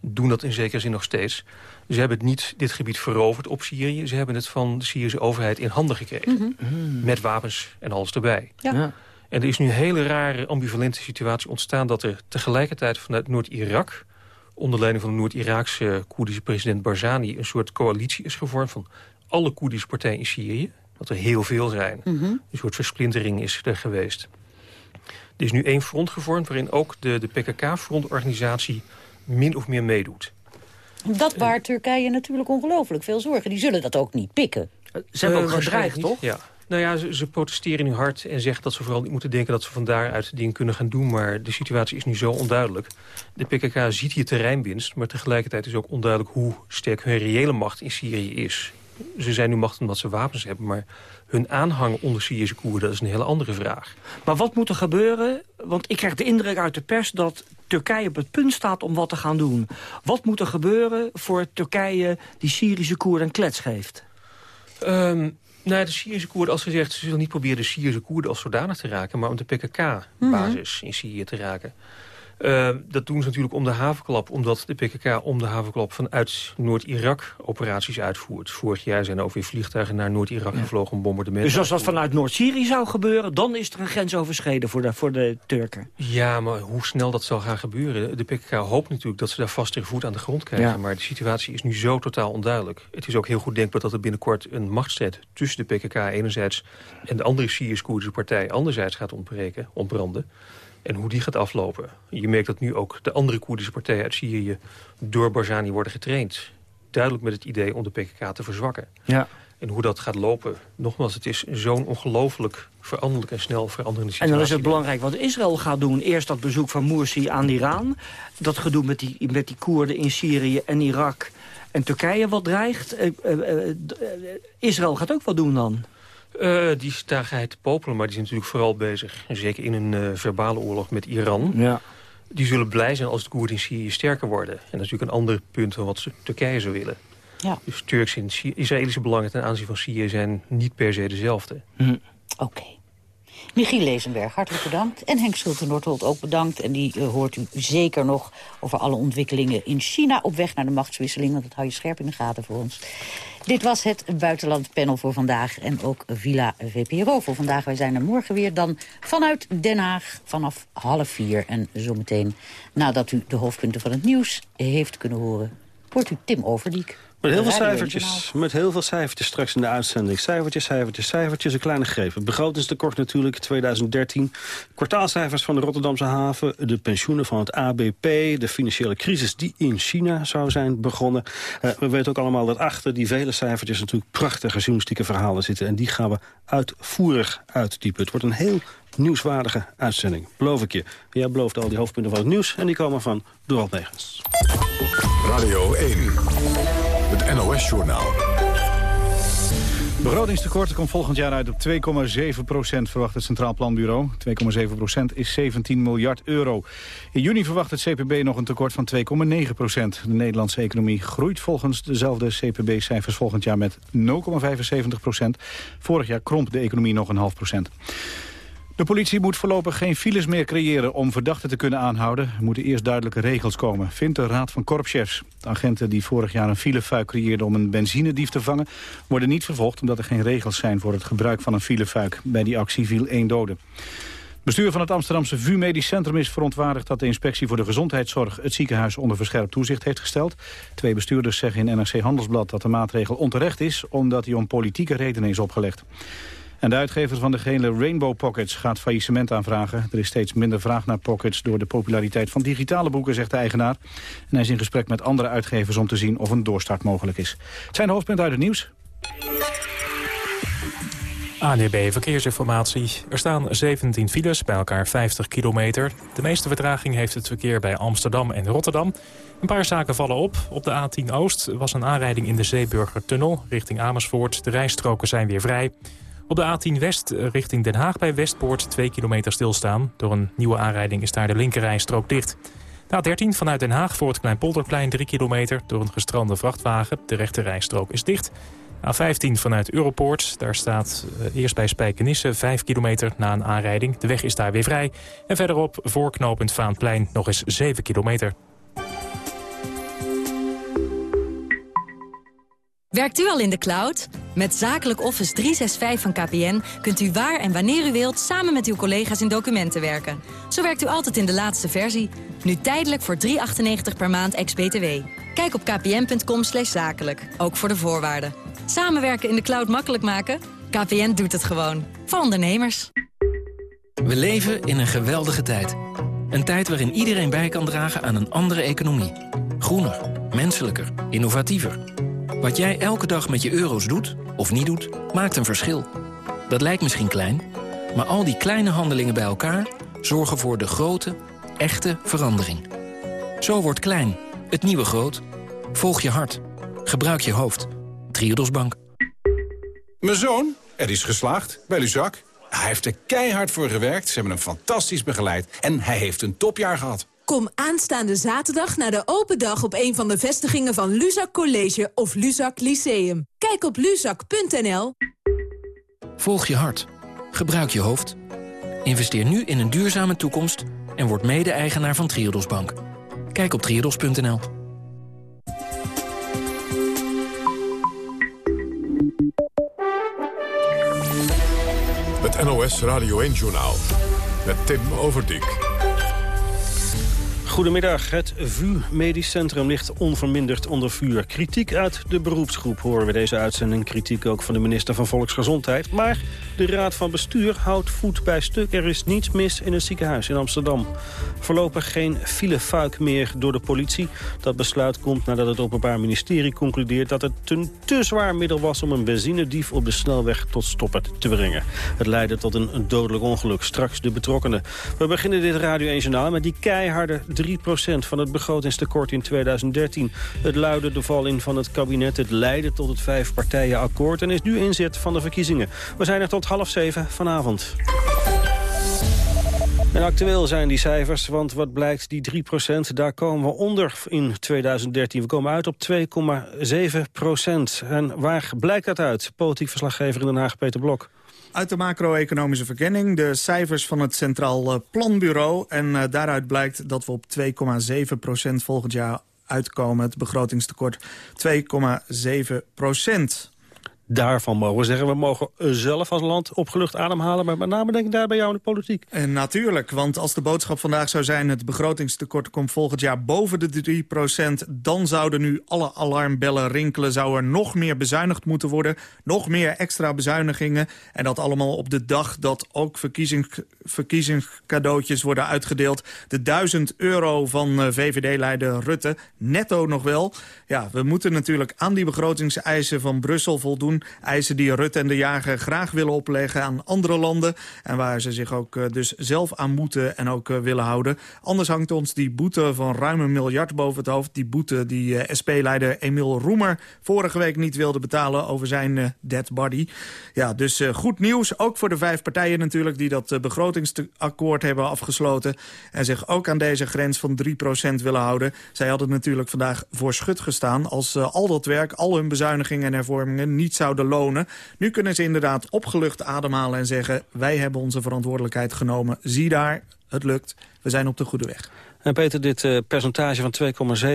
Doen dat in zekere zin nog steeds. Ze hebben het niet, dit gebied veroverd op Syrië. Ze hebben het van de Syrische overheid in handen gekregen. Met wapens en alles erbij. Ja. Ja. En er is nu een hele rare, ambivalente situatie ontstaan... dat er tegelijkertijd vanuit Noord-Irak... onder leiding van de Noord-Iraakse Koerdische president Barzani... een soort coalitie is gevormd van alle Koerdische partijen in Syrië. Dat er heel veel zijn. Een soort versplintering is er geweest. Er is nu één front gevormd waarin ook de, de PKK-frontorganisatie... min of meer meedoet. Dat baart Turkije natuurlijk ongelooflijk veel zorgen. Die zullen dat ook niet pikken. Ze hebben Eh, ook waarschijnlijk gedreigd, toch? Ja. Nou ja, ze, ze protesteren nu hard en zeggen dat ze vooral niet moeten denken... dat ze van daaruit dingen kunnen gaan doen. Maar de situatie is nu zo onduidelijk. De PKK ziet hier terreinwinst, maar tegelijkertijd is ook onduidelijk... hoe sterk hun reële macht in Syrië is. Ze zijn nu machtig omdat ze wapens hebben, maar hun aanhang onder Syrische Koerden... dat is een hele andere vraag. Maar wat moet er gebeuren? Want ik krijg de indruk uit de pers dat Turkije op het punt staat om wat te gaan doen. Wat moet er gebeuren voor Turkije die Syrische Koerden een klets geeft? Ehm nou, de Syrische Koerden, als gezegd, ze zullen niet proberen de Syrische Koerden als zodanig te raken... maar om de PKK-basis in Syrië te raken. Ehm, dat doen ze natuurlijk om de havenklap, omdat de PKK om de havenklap vanuit Noord-Irak operaties uitvoert. Vorig jaar zijn er ook weer vliegtuigen naar Noord-Irak gevlogen om bombardementen Dus als dat vanuit Noord-Syrië zou gebeuren... dan is er een grens overschreden voor de, voor de Turken. Ja, maar hoe snel dat zal gaan gebeuren? De PKK hoopt natuurlijk dat ze daar vast voet aan de grond krijgen. Ja. Maar de situatie is nu zo totaal onduidelijk. Het is ook heel goed denkbaar dat er binnenkort een machtsstrijd... tussen de PKK enerzijds en de andere Syrisch-Koerdische partij... anderzijds gaat ontbreken, ontbranden. En hoe die gaat aflopen. Je merkt dat nu ook de andere Koerdische partijen uit Syrië... door Barzani worden getraind. Duidelijk met het idee om de PKK te verzwakken. Ja. En hoe dat gaat lopen, nogmaals, het is zo'n ongelooflijk veranderlijk en snel veranderende En situatie. dan is het belangrijk wat Israël gaat doen. Eerst dat bezoek van Morsi aan Iran. Dat gedoe met die, met die Koerden in Syrië en Irak. En Turkije wat dreigt. Eh, eh, eh, Israël gaat ook wat doen dan. Eh, die geheid te popelen, maar die zijn natuurlijk vooral bezig... zeker in een eh, verbale oorlog met Iran. Ja. Die zullen blij zijn als de Koerden in Syrië sterker worden. En dat is natuurlijk een ander punt dan wat ze- Turkije zou willen. Ja. Dus Turks en Israëlische belangen ten aanzien van Syrië... zijn niet per se dezelfde. Oké. Michiel Lezenberg, hartelijk bedankt. En Henk Schulte-Noordholt ook bedankt. En die uh, hoort u zeker nog over alle ontwikkelingen in China... op weg naar de machtswisseling, want dat hou je scherp in de gaten voor ons. Dit was het buitenlandpanel voor vandaag en ook Villa VPRO voor vandaag. Wij zijn er morgen weer dan vanuit Den Haag vanaf half vier. En zometeen nadat u de hoofdpunten van het nieuws heeft kunnen horen... hoort u Tim Overdiek. Met heel veel cijfertjes. Met heel veel cijfertjes straks in de uitzending. Cijfertjes, cijfertjes, cijfertjes. Een kleine greep. Het begrotingstekort natuurlijk 2013. Kwartaalcijfers van de Rotterdamse haven. De pensioenen van het ABP. De financiële crisis die in China zou zijn begonnen. Uh, we weten ook allemaal dat achter die vele cijfertjes... natuurlijk prachtige journalistieke verhalen zitten. En die gaan we uitvoerig uitdiepen. Het wordt een heel nieuwswaardige uitzending. Beloof ik je. Jij belooft al die hoofdpunten van het nieuws. En die komen van Dorald Megens. Radio 1. NOS-journaal. Begrotingstekort komt volgend jaar uit op 2,7 procent, verwacht het Centraal Planbureau. 2,7 procent is 17 miljard euro. In juni verwacht het CPB nog een tekort van 2,9 procent. De Nederlandse economie groeit volgens dezelfde CPB-cijfers volgend jaar met 0,75 procent. Vorig jaar kromp de economie nog een half procent. De politie moet voorlopig geen files meer creëren om verdachten te kunnen aanhouden. Er moeten eerst duidelijke regels komen, vindt de Raad van Korpschefs. De agenten die vorig jaar een filefuik creëerden om een benzinedief te vangen... worden niet vervolgd omdat er geen regels zijn voor het gebruik van een filefuik. Bij die actie viel één dode. Bestuur van het Amsterdamse VU Medisch Centrum is verontwaardigd dat de inspectie voor de gezondheidszorg het ziekenhuis onder verscherpt toezicht heeft gesteld. Twee bestuurders zeggen in NRC Handelsblad dat de maatregel onterecht is omdat hij om politieke redenen is opgelegd. En de uitgever van de gele Rainbow Pockets gaat faillissement aanvragen. Er is steeds minder vraag naar pockets door de populariteit van digitale boeken, zegt de eigenaar. En hij is in gesprek met andere uitgevers om te zien of een doorstart mogelijk is. Het zijn hoofdpunten uit het nieuws. ANEB Verkeersinformatie. Er staan 17 files, bij elkaar 50 kilometer. De meeste vertraging heeft het verkeer bij Amsterdam en Rotterdam. Een paar zaken vallen op. Op de A10 Oost was een aanrijding in de Zeeburgertunnel richting Amersfoort. De rijstroken zijn weer vrij. Op de A10 West eh, richting Den Haag bij Westpoort 2 kilometer stilstaan. Door een nieuwe aanrijding is daar de linkerrijstrook dicht. De A13 vanuit Den Haag voor het Kleinpolderplein 3 kilometer door een gestrande vrachtwagen. De rechterrijstrook is dicht. A15 vanuit Europoort. Daar staat eh, eerst bij Spijkenisse 5 kilometer na een aanrijding. De weg is daar weer vrij. En verderop voor knooppunt Vaanplein nog eens 7 kilometer. Werkt u al in de cloud? Met Zakelijk Office 365 van KPN kunt u waar en wanneer u wilt... samen met uw collega's in documenten werken. Zo werkt u altijd in de laatste versie. Nu tijdelijk voor 3,98 per maand ex-BTW. Kijk op kpn.com zakelijk, ook voor de voorwaarden. Samenwerken in de cloud makkelijk maken? KPN doet het gewoon. Voor ondernemers. We leven in een geweldige tijd. Een tijd waarin iedereen bij kan dragen aan een andere economie. Groener, menselijker, innovatiever... Wat jij elke dag met je euro's doet, of niet doet, maakt een verschil. Dat lijkt misschien klein, maar al die kleine handelingen bij elkaar... zorgen voor de grote, echte verandering. Zo wordt klein, het nieuwe groot. Volg je hart. Gebruik je hoofd. Triodos Bank. Mijn zoon, er is geslaagd bij Luzak. Hij heeft er keihard voor gewerkt, ze hebben hem fantastisch begeleid... en hij heeft een topjaar gehad. Kom aanstaande zaterdag naar de open dag op een van de vestigingen van Luzak College of Luzak Lyceum. Kijk op luzak.nl. Volg je hart. Gebruik je hoofd. Investeer nu in een duurzame toekomst en word mede-eigenaar van Triodos Bank. Kijk op triodos.nl. Het NOS Radio 1-journaal met Tim Overdijk. Goedemiddag. Het VU Medisch Centrum ligt onverminderd onder vuur. Kritiek uit de beroepsgroep horen we deze uitzending. Kritiek ook van de minister van Volksgezondheid. Maar de Raad van Bestuur houdt voet bij stuk. Er is niets mis in het ziekenhuis in Amsterdam. Voorlopig geen filefuik meer door de politie. Dat besluit komt nadat het Openbaar Ministerie concludeert... dat het een te zwaar middel was om een benzinedief op de snelweg tot stoppen te brengen. Het leidde tot een dodelijk ongeluk. Straks de betrokkenen. We beginnen dit Radio 1 Journaal met die keiharde 3 van het begrotingstekort in 2013. Het luidde de val in van het kabinet. Het leidde tot het vijfpartijenakkoord en is nu inzet van de verkiezingen. We zijn er tot half zeven vanavond. En actueel zijn die cijfers, want wat blijkt, die 3%, daar komen we onder in 2013. We komen uit op 2,7%. En waar blijkt dat uit? Politiek verslaggever in Den Haag, Peter Blok. Uit de macro-economische verkenning, de cijfers van het Centraal eh, Planbureau. En uh, daaruit blijkt dat we op 2,7% volgend jaar uitkomen. Het begrotingstekort 2,7 procent daarvan mogen zeggen... we mogen zelf als land opgelucht ademhalen... maar met name denk ik daar bij jou in de politiek. En natuurlijk, want als de boodschap vandaag zou zijn... het begrotingstekort komt volgend jaar boven de 3% dan zouden nu alle alarmbellen rinkelen... zou er nog meer bezuinigd moeten worden, nog meer extra bezuinigingen... en dat allemaal op de dag dat ook verkiezing, verkiezingscadeautjes worden uitgedeeld. De 1000 euro van eh, VVD-leider Rutte, netto nog wel. Ja, we moeten natuurlijk aan die begrotingseisen van Brussel voldoen Eisen die Rutte en de Jager graag willen opleggen aan andere landen. En waar ze zich ook eh, dus zelf aan moeten en ook eh, willen houden. Anders hangt ons die boete van ruim een miljard boven het hoofd. Die boete die eh, SP-leider Emiel Roemer vorige week niet wilde betalen over zijn dead body. Ja, dus goed nieuws. Ook voor de vijf partijen natuurlijk die dat begrotingsakkoord hebben afgesloten. En zich ook aan deze grens van 3% willen houden. Zij hadden natuurlijk vandaag voor schut gestaan als al dat werk, al hun bezuinigingen en hervormingen niet zouden zouden lonen. Nu kunnen ze inderdaad opgelucht ademhalen en zeggen... wij hebben onze verantwoordelijkheid genomen. Zie daar, het lukt. We zijn op de goede weg. En Peter, dit uh, percentage van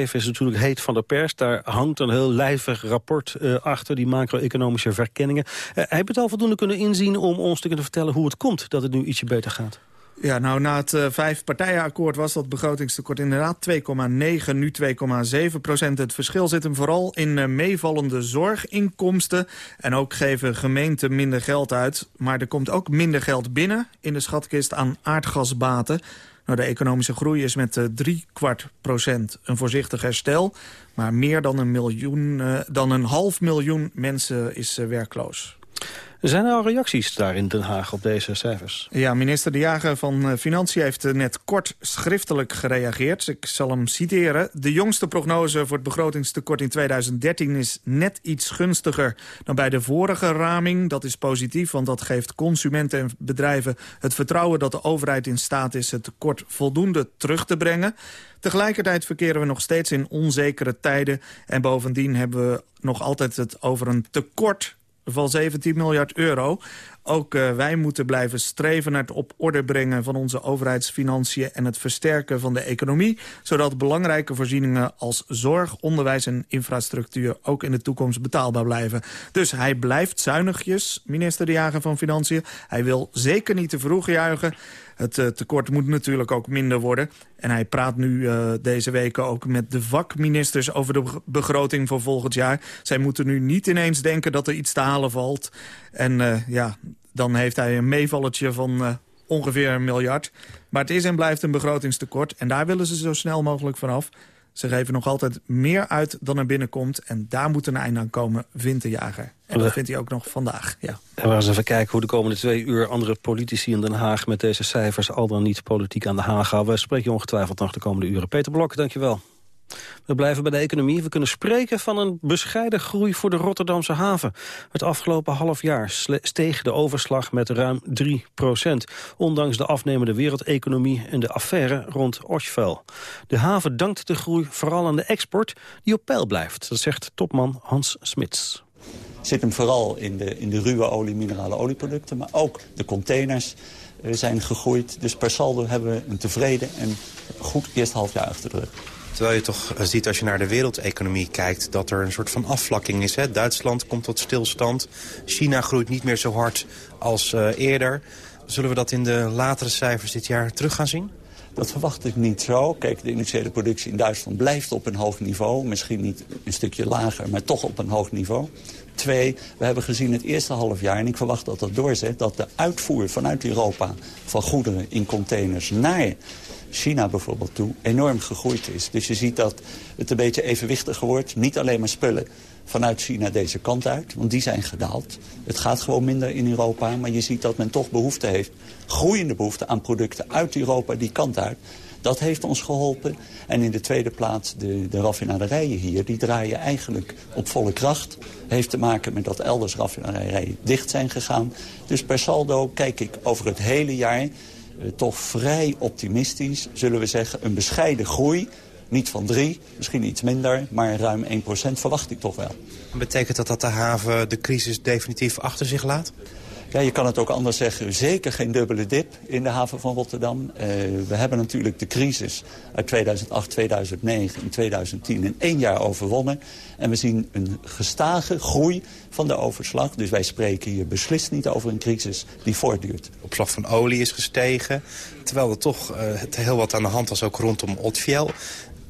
2,7 is natuurlijk heet van de pers. Daar hangt een heel lijvig rapport uh, achter, die macro-economische verkenningen. Uh, je het al voldoende kunnen inzien om ons te kunnen vertellen hoe het komt dat het nu ietsje beter gaat? Ja, nou, na het uh, vijf partijenakkoord was dat begrotingstekort inderdaad 2,9, nu 2,7 procent. Het verschil zit hem vooral in uh, meevallende zorginkomsten. En ook geven gemeenten minder geld uit. Maar er komt ook minder geld binnen in de schatkist aan aardgasbaten. Nou, de economische groei is met uh, drie kwart procent een voorzichtig herstel. Maar meer dan een, miljoen, dan een half miljoen mensen is werkloos. Zijn er al reacties daar in Den Haag op deze cijfers? Ja, minister De Jager van eh, Financiën heeft eh, net kort schriftelijk gereageerd. Ik zal hem citeren. De jongste prognose voor het begrotingstekort in 2013 is net iets gunstiger dan bij de vorige raming. Dat is positief, want dat geeft consumenten en bedrijven het vertrouwen dat de overheid in staat is het tekort voldoende terug te brengen. Tegelijkertijd verkeren we nog steeds in onzekere tijden. En bovendien hebben we nog altijd het over een tekort van 17 miljard euro. Ook uh, wij moeten blijven streven naar het op orde brengen van onze overheidsfinanciën en het versterken van de economie, zodat belangrijke voorzieningen als zorg, onderwijs en infrastructuur ook in de toekomst betaalbaar blijven. Dus hij blijft zuinigjes, minister De Jager van Financiën. Hij wil zeker niet te vroeg juichen. Het uh, tekort moet natuurlijk ook minder worden. En hij praat nu uh, deze weken ook met de vakministers over de begroting voor volgend jaar. Zij moeten nu niet ineens denken dat er iets te halen valt. En uh, ja, dan heeft hij een meevalletje van ongeveer een miljard. Maar het is en blijft een begrotingstekort. En daar willen ze zo snel mogelijk vanaf. Ze geven nog altijd meer uit dan er binnenkomt. En daar moet een einde aan komen, vindt de jager. En dat vindt hij ook nog vandaag. Ja. En we eens even kijken hoe de komende twee uur andere politici in Den Haag... met deze cijfers al dan niet politiek aan de haag gaan. We spreken je ongetwijfeld nog de komende uren. Peter Blok, dankjewel. We blijven bij de economie. We kunnen spreken van een bescheiden groei voor de Rotterdamse haven. Het afgelopen half jaar steeg de overslag met ruim 3 procent. Ondanks de afnemende wereldeconomie en de affaire rond Oshvel. De haven dankt de groei vooral aan de export die op peil blijft. Dat zegt topman Hans Smits zit hem vooral in de, in de ruwe olie, minerale olieproducten. Maar ook de containers uh, zijn gegroeid. Dus per saldo hebben we een tevreden en goed eerst half jaar achter de rug. Terwijl je toch eh, ziet als je naar de wereldeconomie kijkt... dat er een soort van afvlakking is. Hè? Duitsland komt tot stilstand. China groeit niet meer zo hard als uh, eerder. Zullen we dat in de latere cijfers dit jaar terug gaan zien? Dat verwacht ik niet zo. Kijk, de industriële productie in Duitsland blijft op een hoog niveau. Misschien niet een stukje lager, maar toch op een hoog niveau. Twee, we hebben gezien het eerste half jaar, en ik verwacht dat dat doorzet... dat de uitvoer vanuit Europa van goederen in containers naar China bijvoorbeeld toe enorm gegroeid is. Dus je ziet dat het een beetje evenwichtiger wordt. Niet alleen maar spullen vanuit China deze kant uit, want die zijn gedaald. Het gaat gewoon minder in Europa, maar je ziet dat men toch behoefte heeft... groeiende behoefte aan producten uit Europa die kant uit. Dat heeft ons geholpen. En in de tweede plaats de, de raffinaderijen hier. Die draaien eigenlijk op volle kracht. Heeft te maken met dat elders raffinaderijen dicht zijn gegaan. Dus per saldo kijk ik over het hele jaar toch vrij optimistisch, zullen we zeggen. Een bescheiden groei, niet van 3, misschien iets minder, maar ruim 1% verwacht ik toch wel. Betekent dat dat de haven de crisis definitief achter zich laat? Ja, je kan het ook anders zeggen. Zeker geen dubbele dip in de haven van Rotterdam. Uh, we hebben natuurlijk de crisis uit 2008, 2009 en 2010 in één jaar overwonnen. En we zien een gestage groei van de overslag. Dus wij spreken hier beslist niet over een crisis die voortduurt. Opslag van olie is gestegen. Terwijl er toch het heel wat aan de hand was ook rondom Otfiel.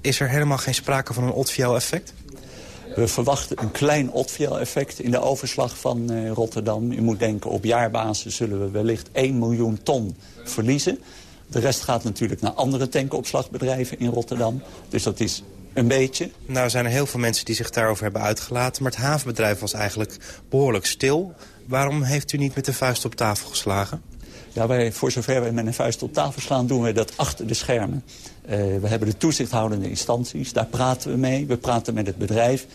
Is er helemaal geen sprake van een Otfiel-effect? We verwachten een klein Otfiel-effect in de overslag van uh, Rotterdam. U moet denken, op jaarbasis zullen we wellicht 1 miljoen ton verliezen. De rest gaat natuurlijk naar andere tankopslagbedrijven in Rotterdam. Dus dat is een beetje. Nou zijn er heel veel mensen die zich daarover hebben uitgelaten. Maar het havenbedrijf was eigenlijk behoorlijk stil. Waarom heeft u niet met de vuist op tafel geslagen? Ja, wij, voor zover wij met een vuist op tafel slaan, doen we dat achter de schermen. Uh, we hebben de toezichthoudende instanties, daar praten we mee. We praten met het bedrijf.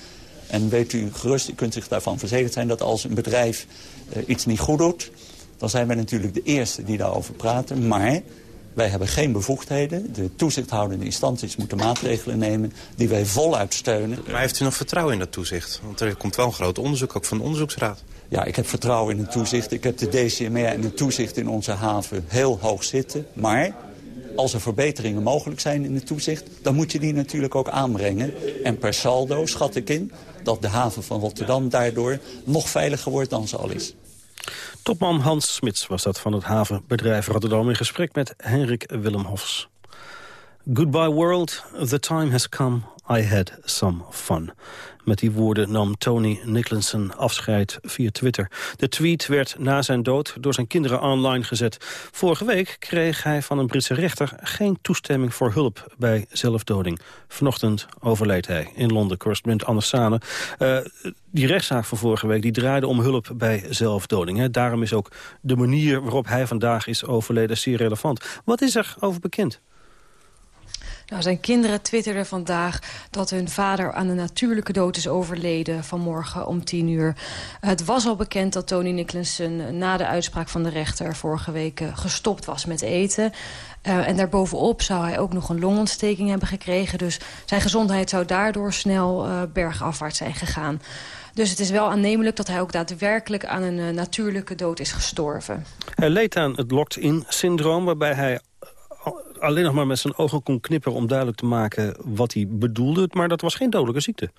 En weet u gerust, u kunt zich daarvan verzekerd zijn... dat als een bedrijf uh, iets niet goed doet... dan zijn wij natuurlijk de eerste die daarover praten. Maar wij hebben geen bevoegdheden. De toezichthoudende instanties moeten maatregelen nemen... die wij voluit steunen. Maar heeft u nog vertrouwen in dat toezicht? Want er komt wel een groot onderzoek, ook van de onderzoeksraad. Ja, ik heb vertrouwen in het toezicht. Ik heb de DCMR en het toezicht in onze haven heel hoog zitten. Maar als er verbeteringen mogelijk zijn in het toezicht... dan moet je die natuurlijk ook aanbrengen. En per saldo schat ik in dat de haven van Rotterdam daardoor nog veiliger wordt dan ze al is. Topman Hans Smits was dat van het havenbedrijf Rotterdam... in gesprek met Henrik Willem Hofs. Goodbye world, the time has come, I had some fun. Met die woorden nam Tony Nicholson afscheid via Twitter. De tweet werd na zijn dood door zijn kinderen online gezet. Vorige week kreeg hij van een Britse rechter geen toestemming voor hulp bij zelfdoding. Vanochtend overleed hij in Londen, correspondent Anders Sane. Uh, die rechtszaak van vorige week die draaide om hulp bij zelfdoding. Hè. Daarom is ook de manier waarop hij vandaag is overleden zeer relevant. Wat is er over bekend? Nou, zijn kinderen twitterden vandaag dat hun vader aan een natuurlijke dood is overleden vanmorgen om tien uur. Het was al bekend dat Tony Nicholson na de uitspraak van de rechter vorige week gestopt was met eten. Uh, en daarbovenop zou hij ook nog een longontsteking hebben gekregen. Dus zijn gezondheid zou daardoor snel uh, bergafwaarts zijn gegaan. Dus het is wel aannemelijk dat hij ook daadwerkelijk aan een natuurlijke dood is gestorven. Hij leed aan het locked-in-syndroom... waarbij hij alleen nog maar met zijn ogen kon knipperen... om duidelijk te maken wat hij bedoelde. Maar dat was geen dodelijke ziekte.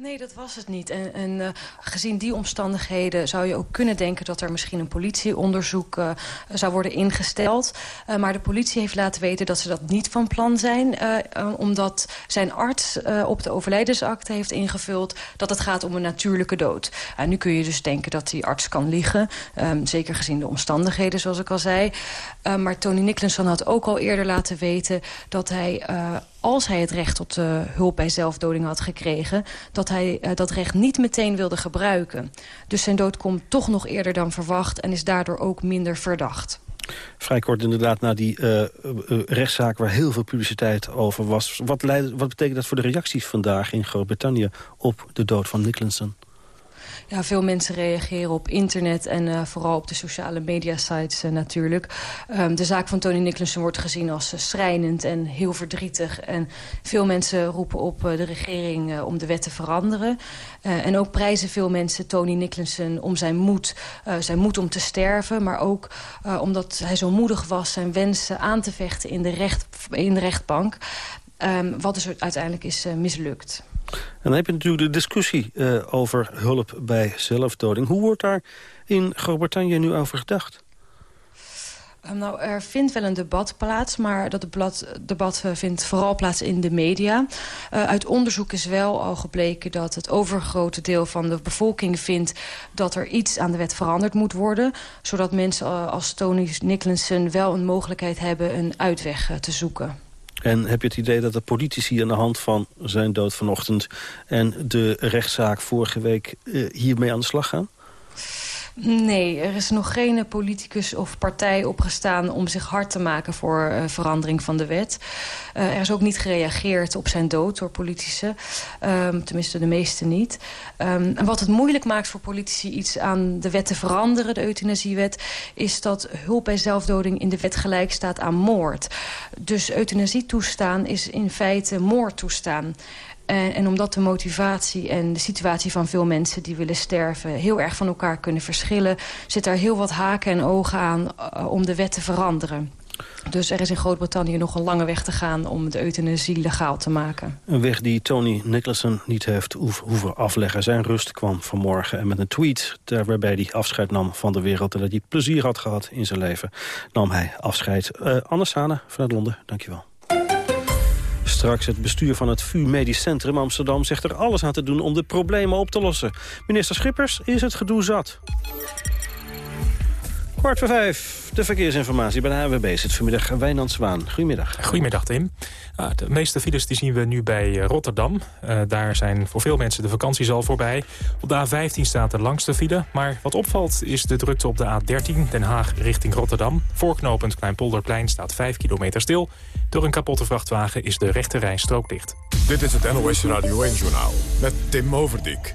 Nee, dat was het niet. En, en uh, gezien die omstandigheden zou je ook kunnen denken... dat er misschien een politieonderzoek uh, zou worden ingesteld. Uh, maar de politie heeft laten weten dat ze dat niet van plan zijn. omdat zijn arts op de overlijdensakte heeft ingevuld... dat het gaat om een natuurlijke dood. nu kun je dus denken dat die arts kan liegen. Um, zeker gezien de omstandigheden, zoals ik al zei. maar Tony Nicholson had ook al eerder laten weten... dat hij als hij het recht tot hulp bij zelfdoding had gekregen... dat hij uh, dat recht niet meteen wilde gebruiken. Dus zijn dood komt toch nog eerder dan verwacht... en is daardoor ook minder verdacht. Vrij kort inderdaad na die uh, rechtszaak waar heel veel publiciteit over was. Wat, wat betekent dat voor de reacties vandaag in Groot-Brittannië... op de dood van Nicholson? Ja, veel mensen reageren op internet en uh, vooral op de sociale media sites uh, natuurlijk. Um, de zaak van Tony Nicholson wordt gezien als uh, schrijnend en heel verdrietig. En veel mensen roepen op de regering om de wet te veranderen. en ook prijzen veel mensen Tony Nicholson om zijn moed. zijn moed om te sterven, maar ook omdat hij zo moedig was... zijn wensen aan te vechten in de, recht, in de rechtbank. Um, wat dus uiteindelijk is mislukt. En dan heb je natuurlijk de discussie uh, over hulp bij zelfdoding. Hoe wordt daar in Groot-Brittannië nu over gedacht? Um, nou, er vindt wel een debat plaats, maar dat debat, debat uh, vindt vooral plaats in de media. Uh, uit onderzoek is wel al gebleken dat het overgrote deel van de bevolking vindt dat er iets aan de wet veranderd moet worden. Zodat mensen als Tony Nicholson wel een mogelijkheid hebben een uitweg te zoeken. En heb je het idee dat de politici aan de hand van zijn dood vanochtend... en de rechtszaak vorige week uh, hiermee aan de slag gaan? Nee, er is nog geen politicus of partij opgestaan om zich hard te maken voor uh, verandering van de wet. Uh, er is ook niet gereageerd op zijn dood door politici. Um, tenminste, de meeste niet. Um, en wat het moeilijk maakt voor politici iets aan de wet te veranderen, de euthanasiewet, is dat hulp bij zelfdoding in de wet gelijk staat aan moord. Dus euthanasie toestaan is in feite moord toestaan. En, en, omdat de motivatie en de situatie van veel mensen die willen sterven... heel erg van elkaar kunnen verschillen... zit daar heel wat haken en ogen aan uh, om de wet te veranderen. Dus er is in Groot-Brittannië nog een lange weg te gaan om de euthanasie legaal te maken. Een weg die Tony Nicholson niet heeft hoeven afleggen. Zijn rust kwam vanmorgen en met een tweet waarbij hij afscheid nam van de wereld... en dat hij plezier had gehad in zijn leven, nam hij afscheid. Uh, Anne Sane vanuit Londen, dankjewel. Straks het bestuur van het VU Medisch Centrum Amsterdam zegt er alles aan te doen om de problemen op te lossen. Minister Schippers is het gedoe zat. Kwart voor vijf, de verkeersinformatie bij de ANWB zit vanmiddag Wijnand Zwaan. Goedemiddag. Goedemiddag Tim. Ah, de meeste files die zien we nu bij Rotterdam. Uh, daar zijn voor veel mensen de vakanties al voorbij. Op de A15 staat de langste file. Maar wat opvalt is de drukte op de A13 Den Haag richting Rotterdam. Voorknopend Kleinpolderplein staat 5 kilometer stil. Door een kapotte vrachtwagen is de rechte rijstrook dicht. Dit is het NOS Radio 1-journaal met Tim Overdijk.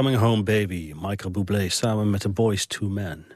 Coming Home Baby, Michael Bublé samen met de Boys to Men.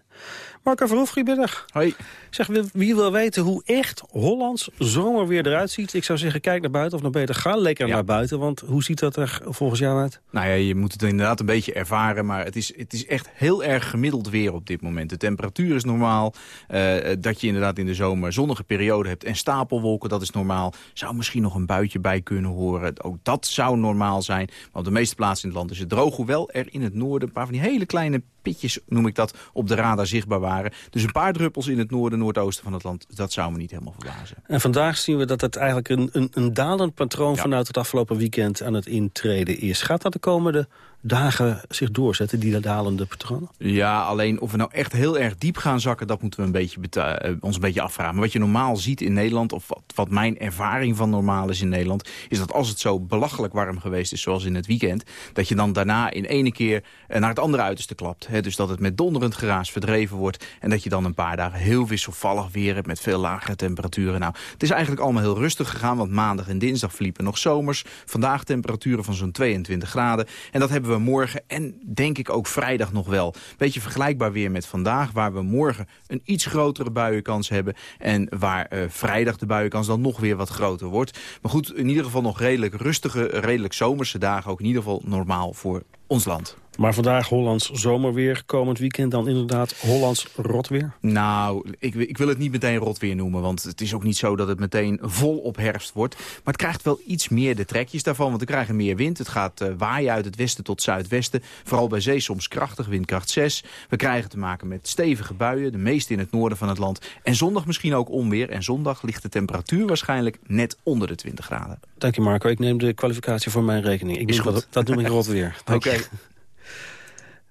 Marco Verhoef, goedemiddag. Hoi. Zeg, wie wil weten hoe echt Hollands zomerweer eruit ziet? Ik zou zeggen, kijk naar buiten, of nog beter, ga lekker naar buiten. Want hoe ziet dat er volgens jou uit? Nou ja, je moet het inderdaad een beetje ervaren. Maar het is, het is echt heel erg gemiddeld weer op dit moment. De temperatuur is normaal. Uh, dat je inderdaad in de zomer zonnige periode hebt en stapelwolken, dat is normaal. Zou misschien nog een buitje bij kunnen horen. Ook dat zou normaal zijn. Maar op de meeste plaatsen in het land is het droog. Hoewel er in het noorden een paar van die hele kleine pitjes, noem ik dat, op de radar zichtbaar waren. Dus een paar druppels in het noorden, noordoosten van het land, dat zou me niet helemaal verbazen. En vandaag zien we dat het eigenlijk een, een, een dalend patroon vanuit het afgelopen weekend aan het intreden is. Gaat dat de komende dagen zich doorzetten, die dalende patronen? Ja, alleen of we nou echt heel erg diep gaan zakken... dat moeten we een beetje uh, ons een beetje afvragen. Maar wat je normaal ziet in Nederland... of wat, wat, mijn ervaring van normaal is in Nederland... is dat als het zo belachelijk warm geweest is, zoals in het weekend... dat je dan daarna in ene keer uh, naar het andere uiterste klapt. Dus dat het met donderend geraas verdreven wordt... en dat je dan een paar dagen heel wisselvallig weer hebt... met veel lagere temperaturen. Nou, het is eigenlijk allemaal heel rustig gegaan... want maandag en dinsdag verliepen nog zomers. Vandaag temperaturen van zo'n 22 graden. En dat hebben we morgen en denk ik ook vrijdag nog wel. Beetje vergelijkbaar weer met vandaag, waar we morgen een iets grotere buienkans hebben. En waar uh, vrijdag de buienkans dan nog weer wat groter wordt. Maar goed, in ieder geval nog redelijk rustige, redelijk zomerse dagen. Ook in ieder geval normaal voor ons land. Maar vandaag Hollands zomerweer, komend weekend dan inderdaad Hollands rotweer? Nou, ik, ik, wil het niet meteen rotweer noemen, want het is ook niet zo dat het meteen vol op herfst wordt. Maar het krijgt wel iets meer de trekjes daarvan, want we krijgen meer wind. Het gaat uh, waaien uit het westen tot zuidwesten, vooral bij zee soms krachtig, windkracht 6. We krijgen te maken met stevige buien, de meeste in het noorden van het land. En zondag misschien ook onweer. En zondag ligt de temperatuur waarschijnlijk net onder de 20 graden. Dank je Marco, ik neem de kwalificatie voor mijn rekening. Ik is goed. Dat, dat noem ik rotweer. Oké.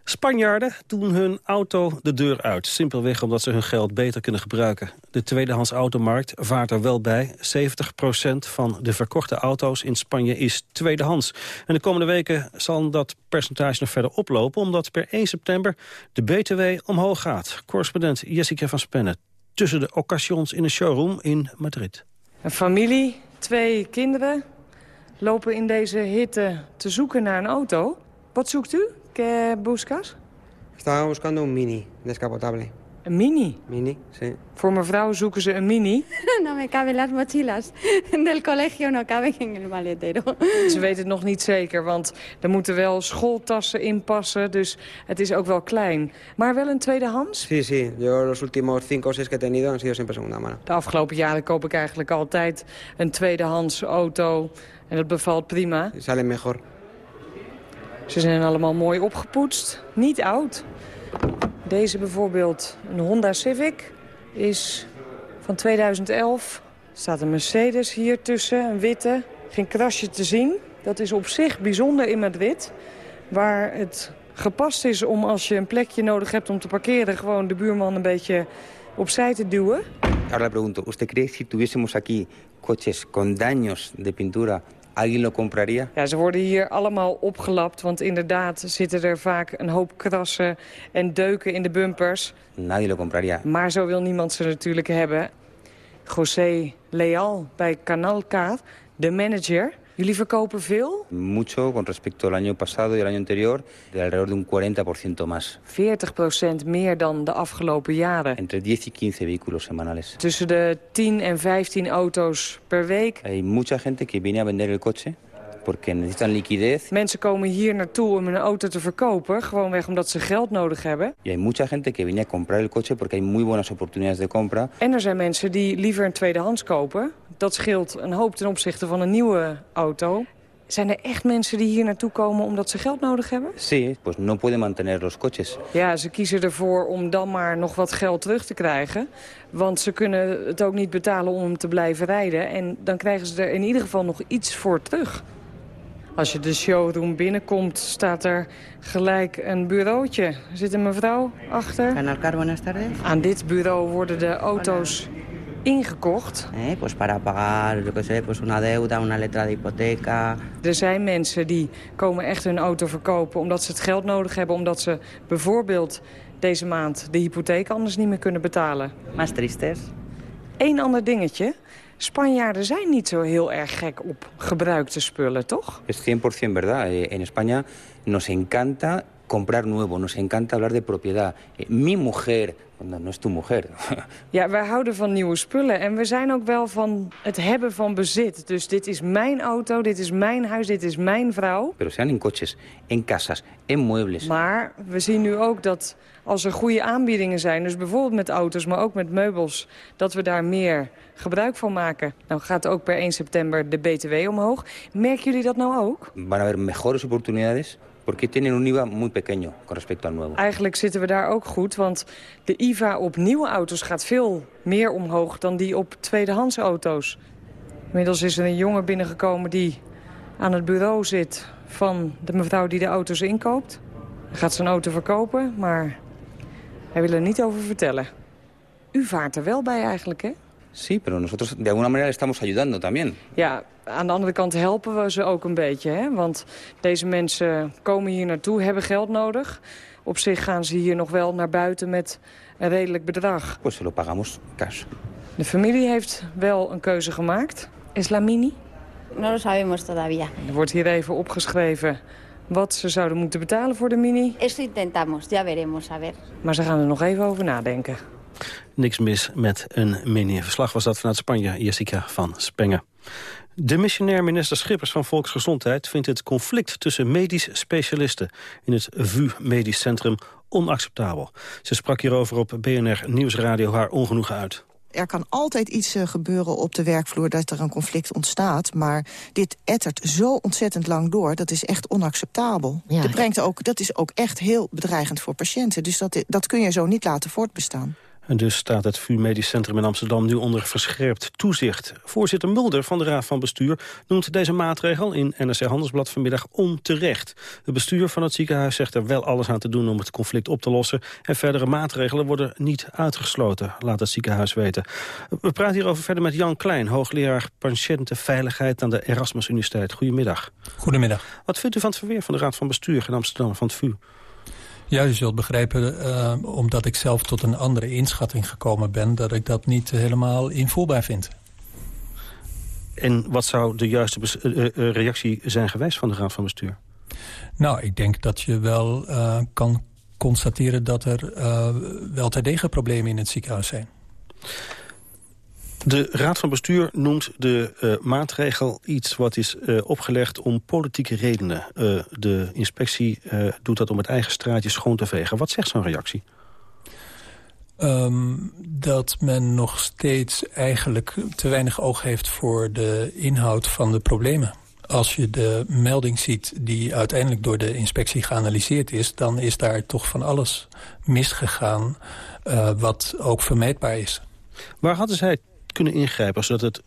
Spanjaarden doen hun auto de deur uit. Simpelweg omdat ze hun geld beter kunnen gebruiken. De tweedehands automarkt vaart er wel bij. 70% van de verkochte auto's in Spanje is tweedehands. En de komende weken zal dat percentage nog verder oplopen... omdat per 1 september de BTW omhoog gaat. Correspondent Jessica van Spennen tussen de occasions in een showroom in Madrid. Een familie, twee kinderen, lopen in deze hitte te zoeken naar een auto. Wat zoekt u? ¿Qué buscas? Estaba buscando un mini descapotable. Een mini? Mini, sí. Voor mevrouw zoeken ze een mini. no me caben las mochilas del colegio, no caben en el maletero. Ze weten het nog niet zeker, want er moeten wel schooltassen in passen. Dus het is ook wel klein. Maar wel een tweedehands? Sí, sí. Yo los últimos cinco o seis que he tenido han sido siempre segunda mano. De afgelopen jaren koop ik eigenlijk altijd een tweedehands auto. En dat bevalt prima. Salen mejor. Ze zijn allemaal mooi opgepoetst. Niet oud. Deze bijvoorbeeld, een Honda Civic, is van 2011. Er staat een Mercedes hier tussen, een witte. Geen krasje te zien. Dat is op zich bijzonder in Madrid. Waar het gepast is om als je een plekje nodig hebt om te parkeren... gewoon de buurman een beetje opzij te duwen. Ahora le pregunto, ¿usted cree si tuviésemos aquí coches con daños de pintura ¿Alguien lo compraría? Ja, ze worden hier allemaal opgelapt, want inderdaad zitten er vaak een hoop krassen en deuken in de bumpers. Nadie lo compraría. Maar zo wil niemand ze natuurlijk hebben. José Leal bij Canalcar, de manager. Jullie verkopen veel? Mucho con respecto al año pasado y el año anterior, de alrededor de un 40% más. 40% meer dan de afgelopen jaren. Entre 10 y 15 vehículos semanales. Tussen de 10 en 15 auto's per week. Hay mucha gente que viene a vender el coche porque necesitan liquidez. Mensen komen hier naartoe om hun auto te verkopen, gewoonweg omdat ze geld nodig hebben. Y hay mucha gente que viene a comprar el coche porque hay muy buenas oportunidades de compra. En er zijn mensen die liever een tweedehands kopen. Dat scheelt een hoop ten opzichte van een nieuwe auto. Zijn er echt mensen die hier naartoe komen omdat ze geld nodig hebben? Sí, pues no pueden mantener los coches. Ja, ze kiezen ervoor om dan maar nog wat geld terug te krijgen. Want ze kunnen het ook niet betalen om te blijven rijden. En dan krijgen ze er in ieder geval nog iets voor terug. Als je de showroom binnenkomt, staat er gelijk een bureautje. Er zit een mevrouw achter. Aan dit bureau worden de auto's ingekocht. Eh, pues para pagar, yo qué sé, pues una deuda, una letra de hipoteca. Er zijn mensen die komen echt hun auto verkopen omdat ze het geld nodig hebben. Omdat ze bijvoorbeeld deze maand de hypotheek anders niet meer kunnen betalen. Más tristes. Eén ander dingetje. Spanjaarden zijn niet zo heel erg gek op gebruikte spullen, toch? Es 100% verdad. Eh, En España nos encanta comprar nuevo, nos encanta hablar de propiedad. Eh, mi mujer, no, no es tu mujer. Ja, wij houden van nieuwe spullen en we zijn ook wel van het hebben van bezit. Dus dit is mijn auto, dit is mijn huis, dit is mijn vrouw. Pero sean en coches, en casas, en muebles. Maar we zien nu ook dat als er goede aanbiedingen zijn... dus bijvoorbeeld met auto's, maar ook met meubels... dat we daar meer gebruik van maken. Nou gaat ook per 1 september de BTW omhoog. Merken jullie dat nou ook? Van haber mejores oportunidades porque tienen un IVA muy pequeño con respecto al nuevo. Eigenlijk zitten we daar ook goed, want de IVA op nieuwe auto's gaat veel meer omhoog dan die op tweedehands auto's. Inmiddels is er een jongen binnengekomen die aan het bureau zit van de mevrouw die de auto's inkoopt. Hij gaat zijn auto verkopen, maar hij wil er niet over vertellen. U vaart er wel bij eigenlijk, hè? Sí, pero nosotros de alguna manera le estamos ayudando también. Ja, aan de andere kant helpen we ze ook een beetje. Hè? Want deze mensen komen hier naartoe, hebben geld nodig. Op zich gaan ze hier nog wel naar buiten met een redelijk bedrag. Pues se lo pagamos cash. De familie heeft wel een keuze gemaakt. Is la mini? No lo sabemos todavía. Er wordt hier even opgeschreven wat ze zouden moeten betalen voor de mini. Esto intentamos, ya veremos, a ver. Maar ze gaan er nog even over nadenken. Niks mis met een mini-verslag was dat vanuit Spanje, Jessica van Spengen. De missionair minister Schippers van Volksgezondheid vindt het conflict tussen medisch specialisten in het VU Medisch Centrum onacceptabel. Ze sprak hierover op BNR Nieuwsradio haar ongenoegen uit. Er kan altijd iets uh, gebeuren op de werkvloer dat er een conflict ontstaat. Maar dit ettert zo ontzettend lang door, dat is echt onacceptabel. Ja. Dat, brengt ook, dat is ook echt heel bedreigend voor patiënten. Dus dat, dat kun je zo niet laten voortbestaan. En dus staat het VU Medisch Centrum in Amsterdam nu onder verscherpt toezicht. Voorzitter Mulder van de Raad van Bestuur noemt deze maatregel in NRC Handelsblad vanmiddag onterecht. Het bestuur van het ziekenhuis zegt er wel alles aan te doen om het conflict op te lossen. En verdere maatregelen worden niet uitgesloten, laat het ziekenhuis weten. We praten hierover verder met Jan Klein, hoogleraar patiëntenveiligheid aan de Erasmus Universiteit. Goedemiddag. Goedemiddag. Wat vindt u van het verweer van de Raad van Bestuur in Amsterdam, van het VU? Ja, u zult begrijpen, uh, omdat ik zelf tot een andere inschatting gekomen ben... dat ik dat niet helemaal invoelbaar vind. En wat zou de juiste uh, uh, reactie zijn geweest van de Raad van Bestuur? Nou, ik denk dat je wel kan constateren dat er wel terdege problemen in het ziekenhuis zijn. De Raad van Bestuur noemt de uh, maatregel iets wat is uh, opgelegd om politieke redenen. Uh, de inspectie doet dat om het eigen straatje schoon te vegen. Wat zegt zo'n reactie? Um, dat men nog steeds eigenlijk te weinig oog heeft voor de inhoud van de problemen. Als je de melding ziet die uiteindelijk door de inspectie geanalyseerd is... dan is daar toch van alles misgegaan wat ook vermijdbaar is. Waar hadden zij kunnen ingrijpen... zodat het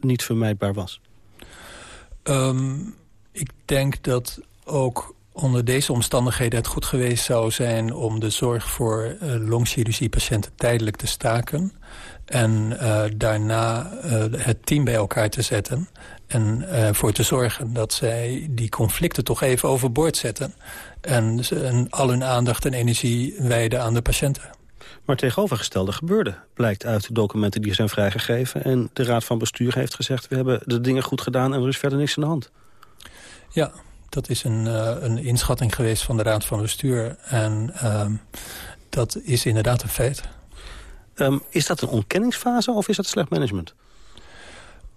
niet vermijdbaar was? Um, ik denk dat ook onder deze omstandigheden het goed geweest zou zijn... om de zorg voor uh, longchirurgiepatiënten tijdelijk te staken... en uh, daarna uh, het team bij elkaar te zetten... en ervoor te zorgen dat zij die conflicten toch even overboord zetten... en, en al hun aandacht en energie wijden aan de patiënten. Maar het tegenovergestelde gebeurde, blijkt uit de documenten die zijn vrijgegeven. En de Raad van Bestuur heeft gezegd, we hebben de dingen goed gedaan en er is verder niks aan de hand. Ja, dat is een, uh, een inschatting geweest van de Raad van Bestuur. En uh, dat is inderdaad een feit. Um, is dat een ontkenningsfase of is dat slecht management?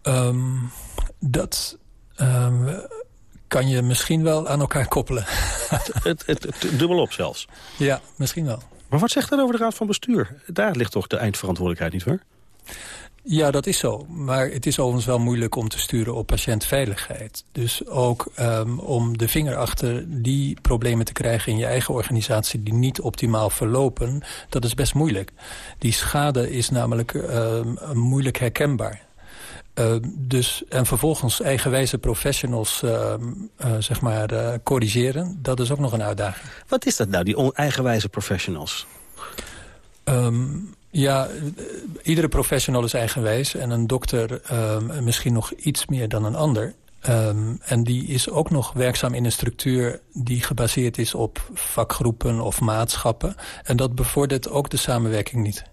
Um, dat um, kan je misschien wel aan elkaar koppelen. het, het, het, het dubbelop zelfs? Ja, misschien wel. Maar wat zegt dat over de Raad van Bestuur? Daar ligt toch de eindverantwoordelijkheid niet voor? Ja, dat is zo. Maar het is overigens wel moeilijk om te sturen op patiëntveiligheid. Dus ook um, om de vinger achter die problemen te krijgen in je eigen organisatie... die niet optimaal verlopen, dat is best moeilijk. Die schade is namelijk um, moeilijk herkenbaar. Uh, dus, en vervolgens eigenwijze professionals uh, uh, zeg maar, uh, corrigeren, dat is ook nog een uitdaging. Wat is dat nou, die eigenwijze professionals? Um, ja, iedere professional is eigenwijs en een dokter misschien nog iets meer dan een ander. Um, en die is ook nog werkzaam in een structuur die gebaseerd is op vakgroepen of maatschappen. En dat bevordert ook de samenwerking niet.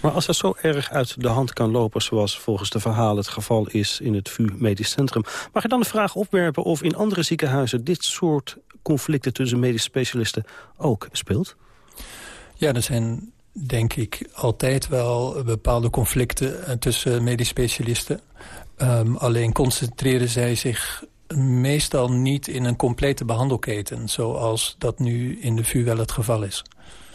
Maar als dat zo erg uit de hand kan lopen... zoals volgens de verhalen het geval is in het VU Medisch Centrum... mag je dan de vraag opwerpen of in andere ziekenhuizen... dit soort conflicten tussen medische specialisten ook speelt? Ja, er zijn denk ik altijd wel bepaalde conflicten eh, tussen medisch specialisten. Um, alleen concentreren zij zich meestal niet in een complete behandelketen... zoals dat nu in de VU wel het geval is.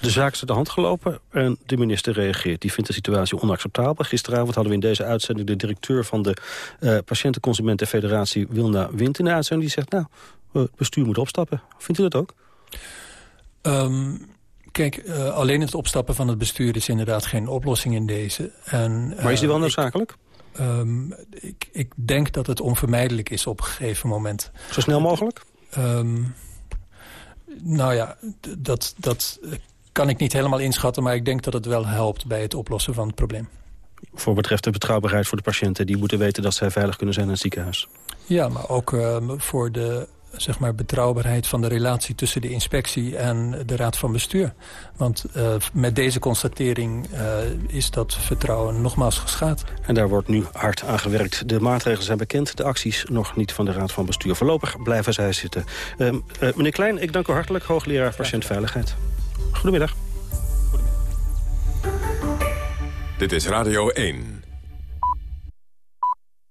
De zaak is de hand gelopen en de minister reageert. Die vindt de situatie onacceptabel. Gisteravond hadden we in deze uitzending de directeur van de uh, Patiëntenconsumentenfederatie Wilna Wind in de uitzending. Die zegt, nou, het bestuur moet opstappen. Vindt u dat ook? Um, kijk, uh, alleen het opstappen van het bestuur is inderdaad geen oplossing in deze. En, uh, maar is die wel noodzakelijk? Ik, um, ik, ik, denk dat het onvermijdelijk is op een gegeven moment. Zo snel mogelijk? Um, nou ja, dat, dat kan ik niet helemaal inschatten... maar ik denk dat het wel helpt bij het oplossen van het probleem. Voor betreft de betrouwbaarheid voor de patiënten... die moeten weten dat zij veilig kunnen zijn in het ziekenhuis. Ja, maar ook uh, voor de zeg maar, betrouwbaarheid van de relatie tussen de inspectie en de raad van bestuur. Want uh, met deze constatering uh, is dat vertrouwen nogmaals geschaad. En daar wordt nu hard aan gewerkt. De maatregelen zijn bekend, de acties nog niet van de raad van bestuur. Voorlopig blijven zij zitten. Uh, meneer Klein, ik dank u hartelijk, hoogleraar patiëntveiligheid. Goedemiddag. Dit is Radio 1.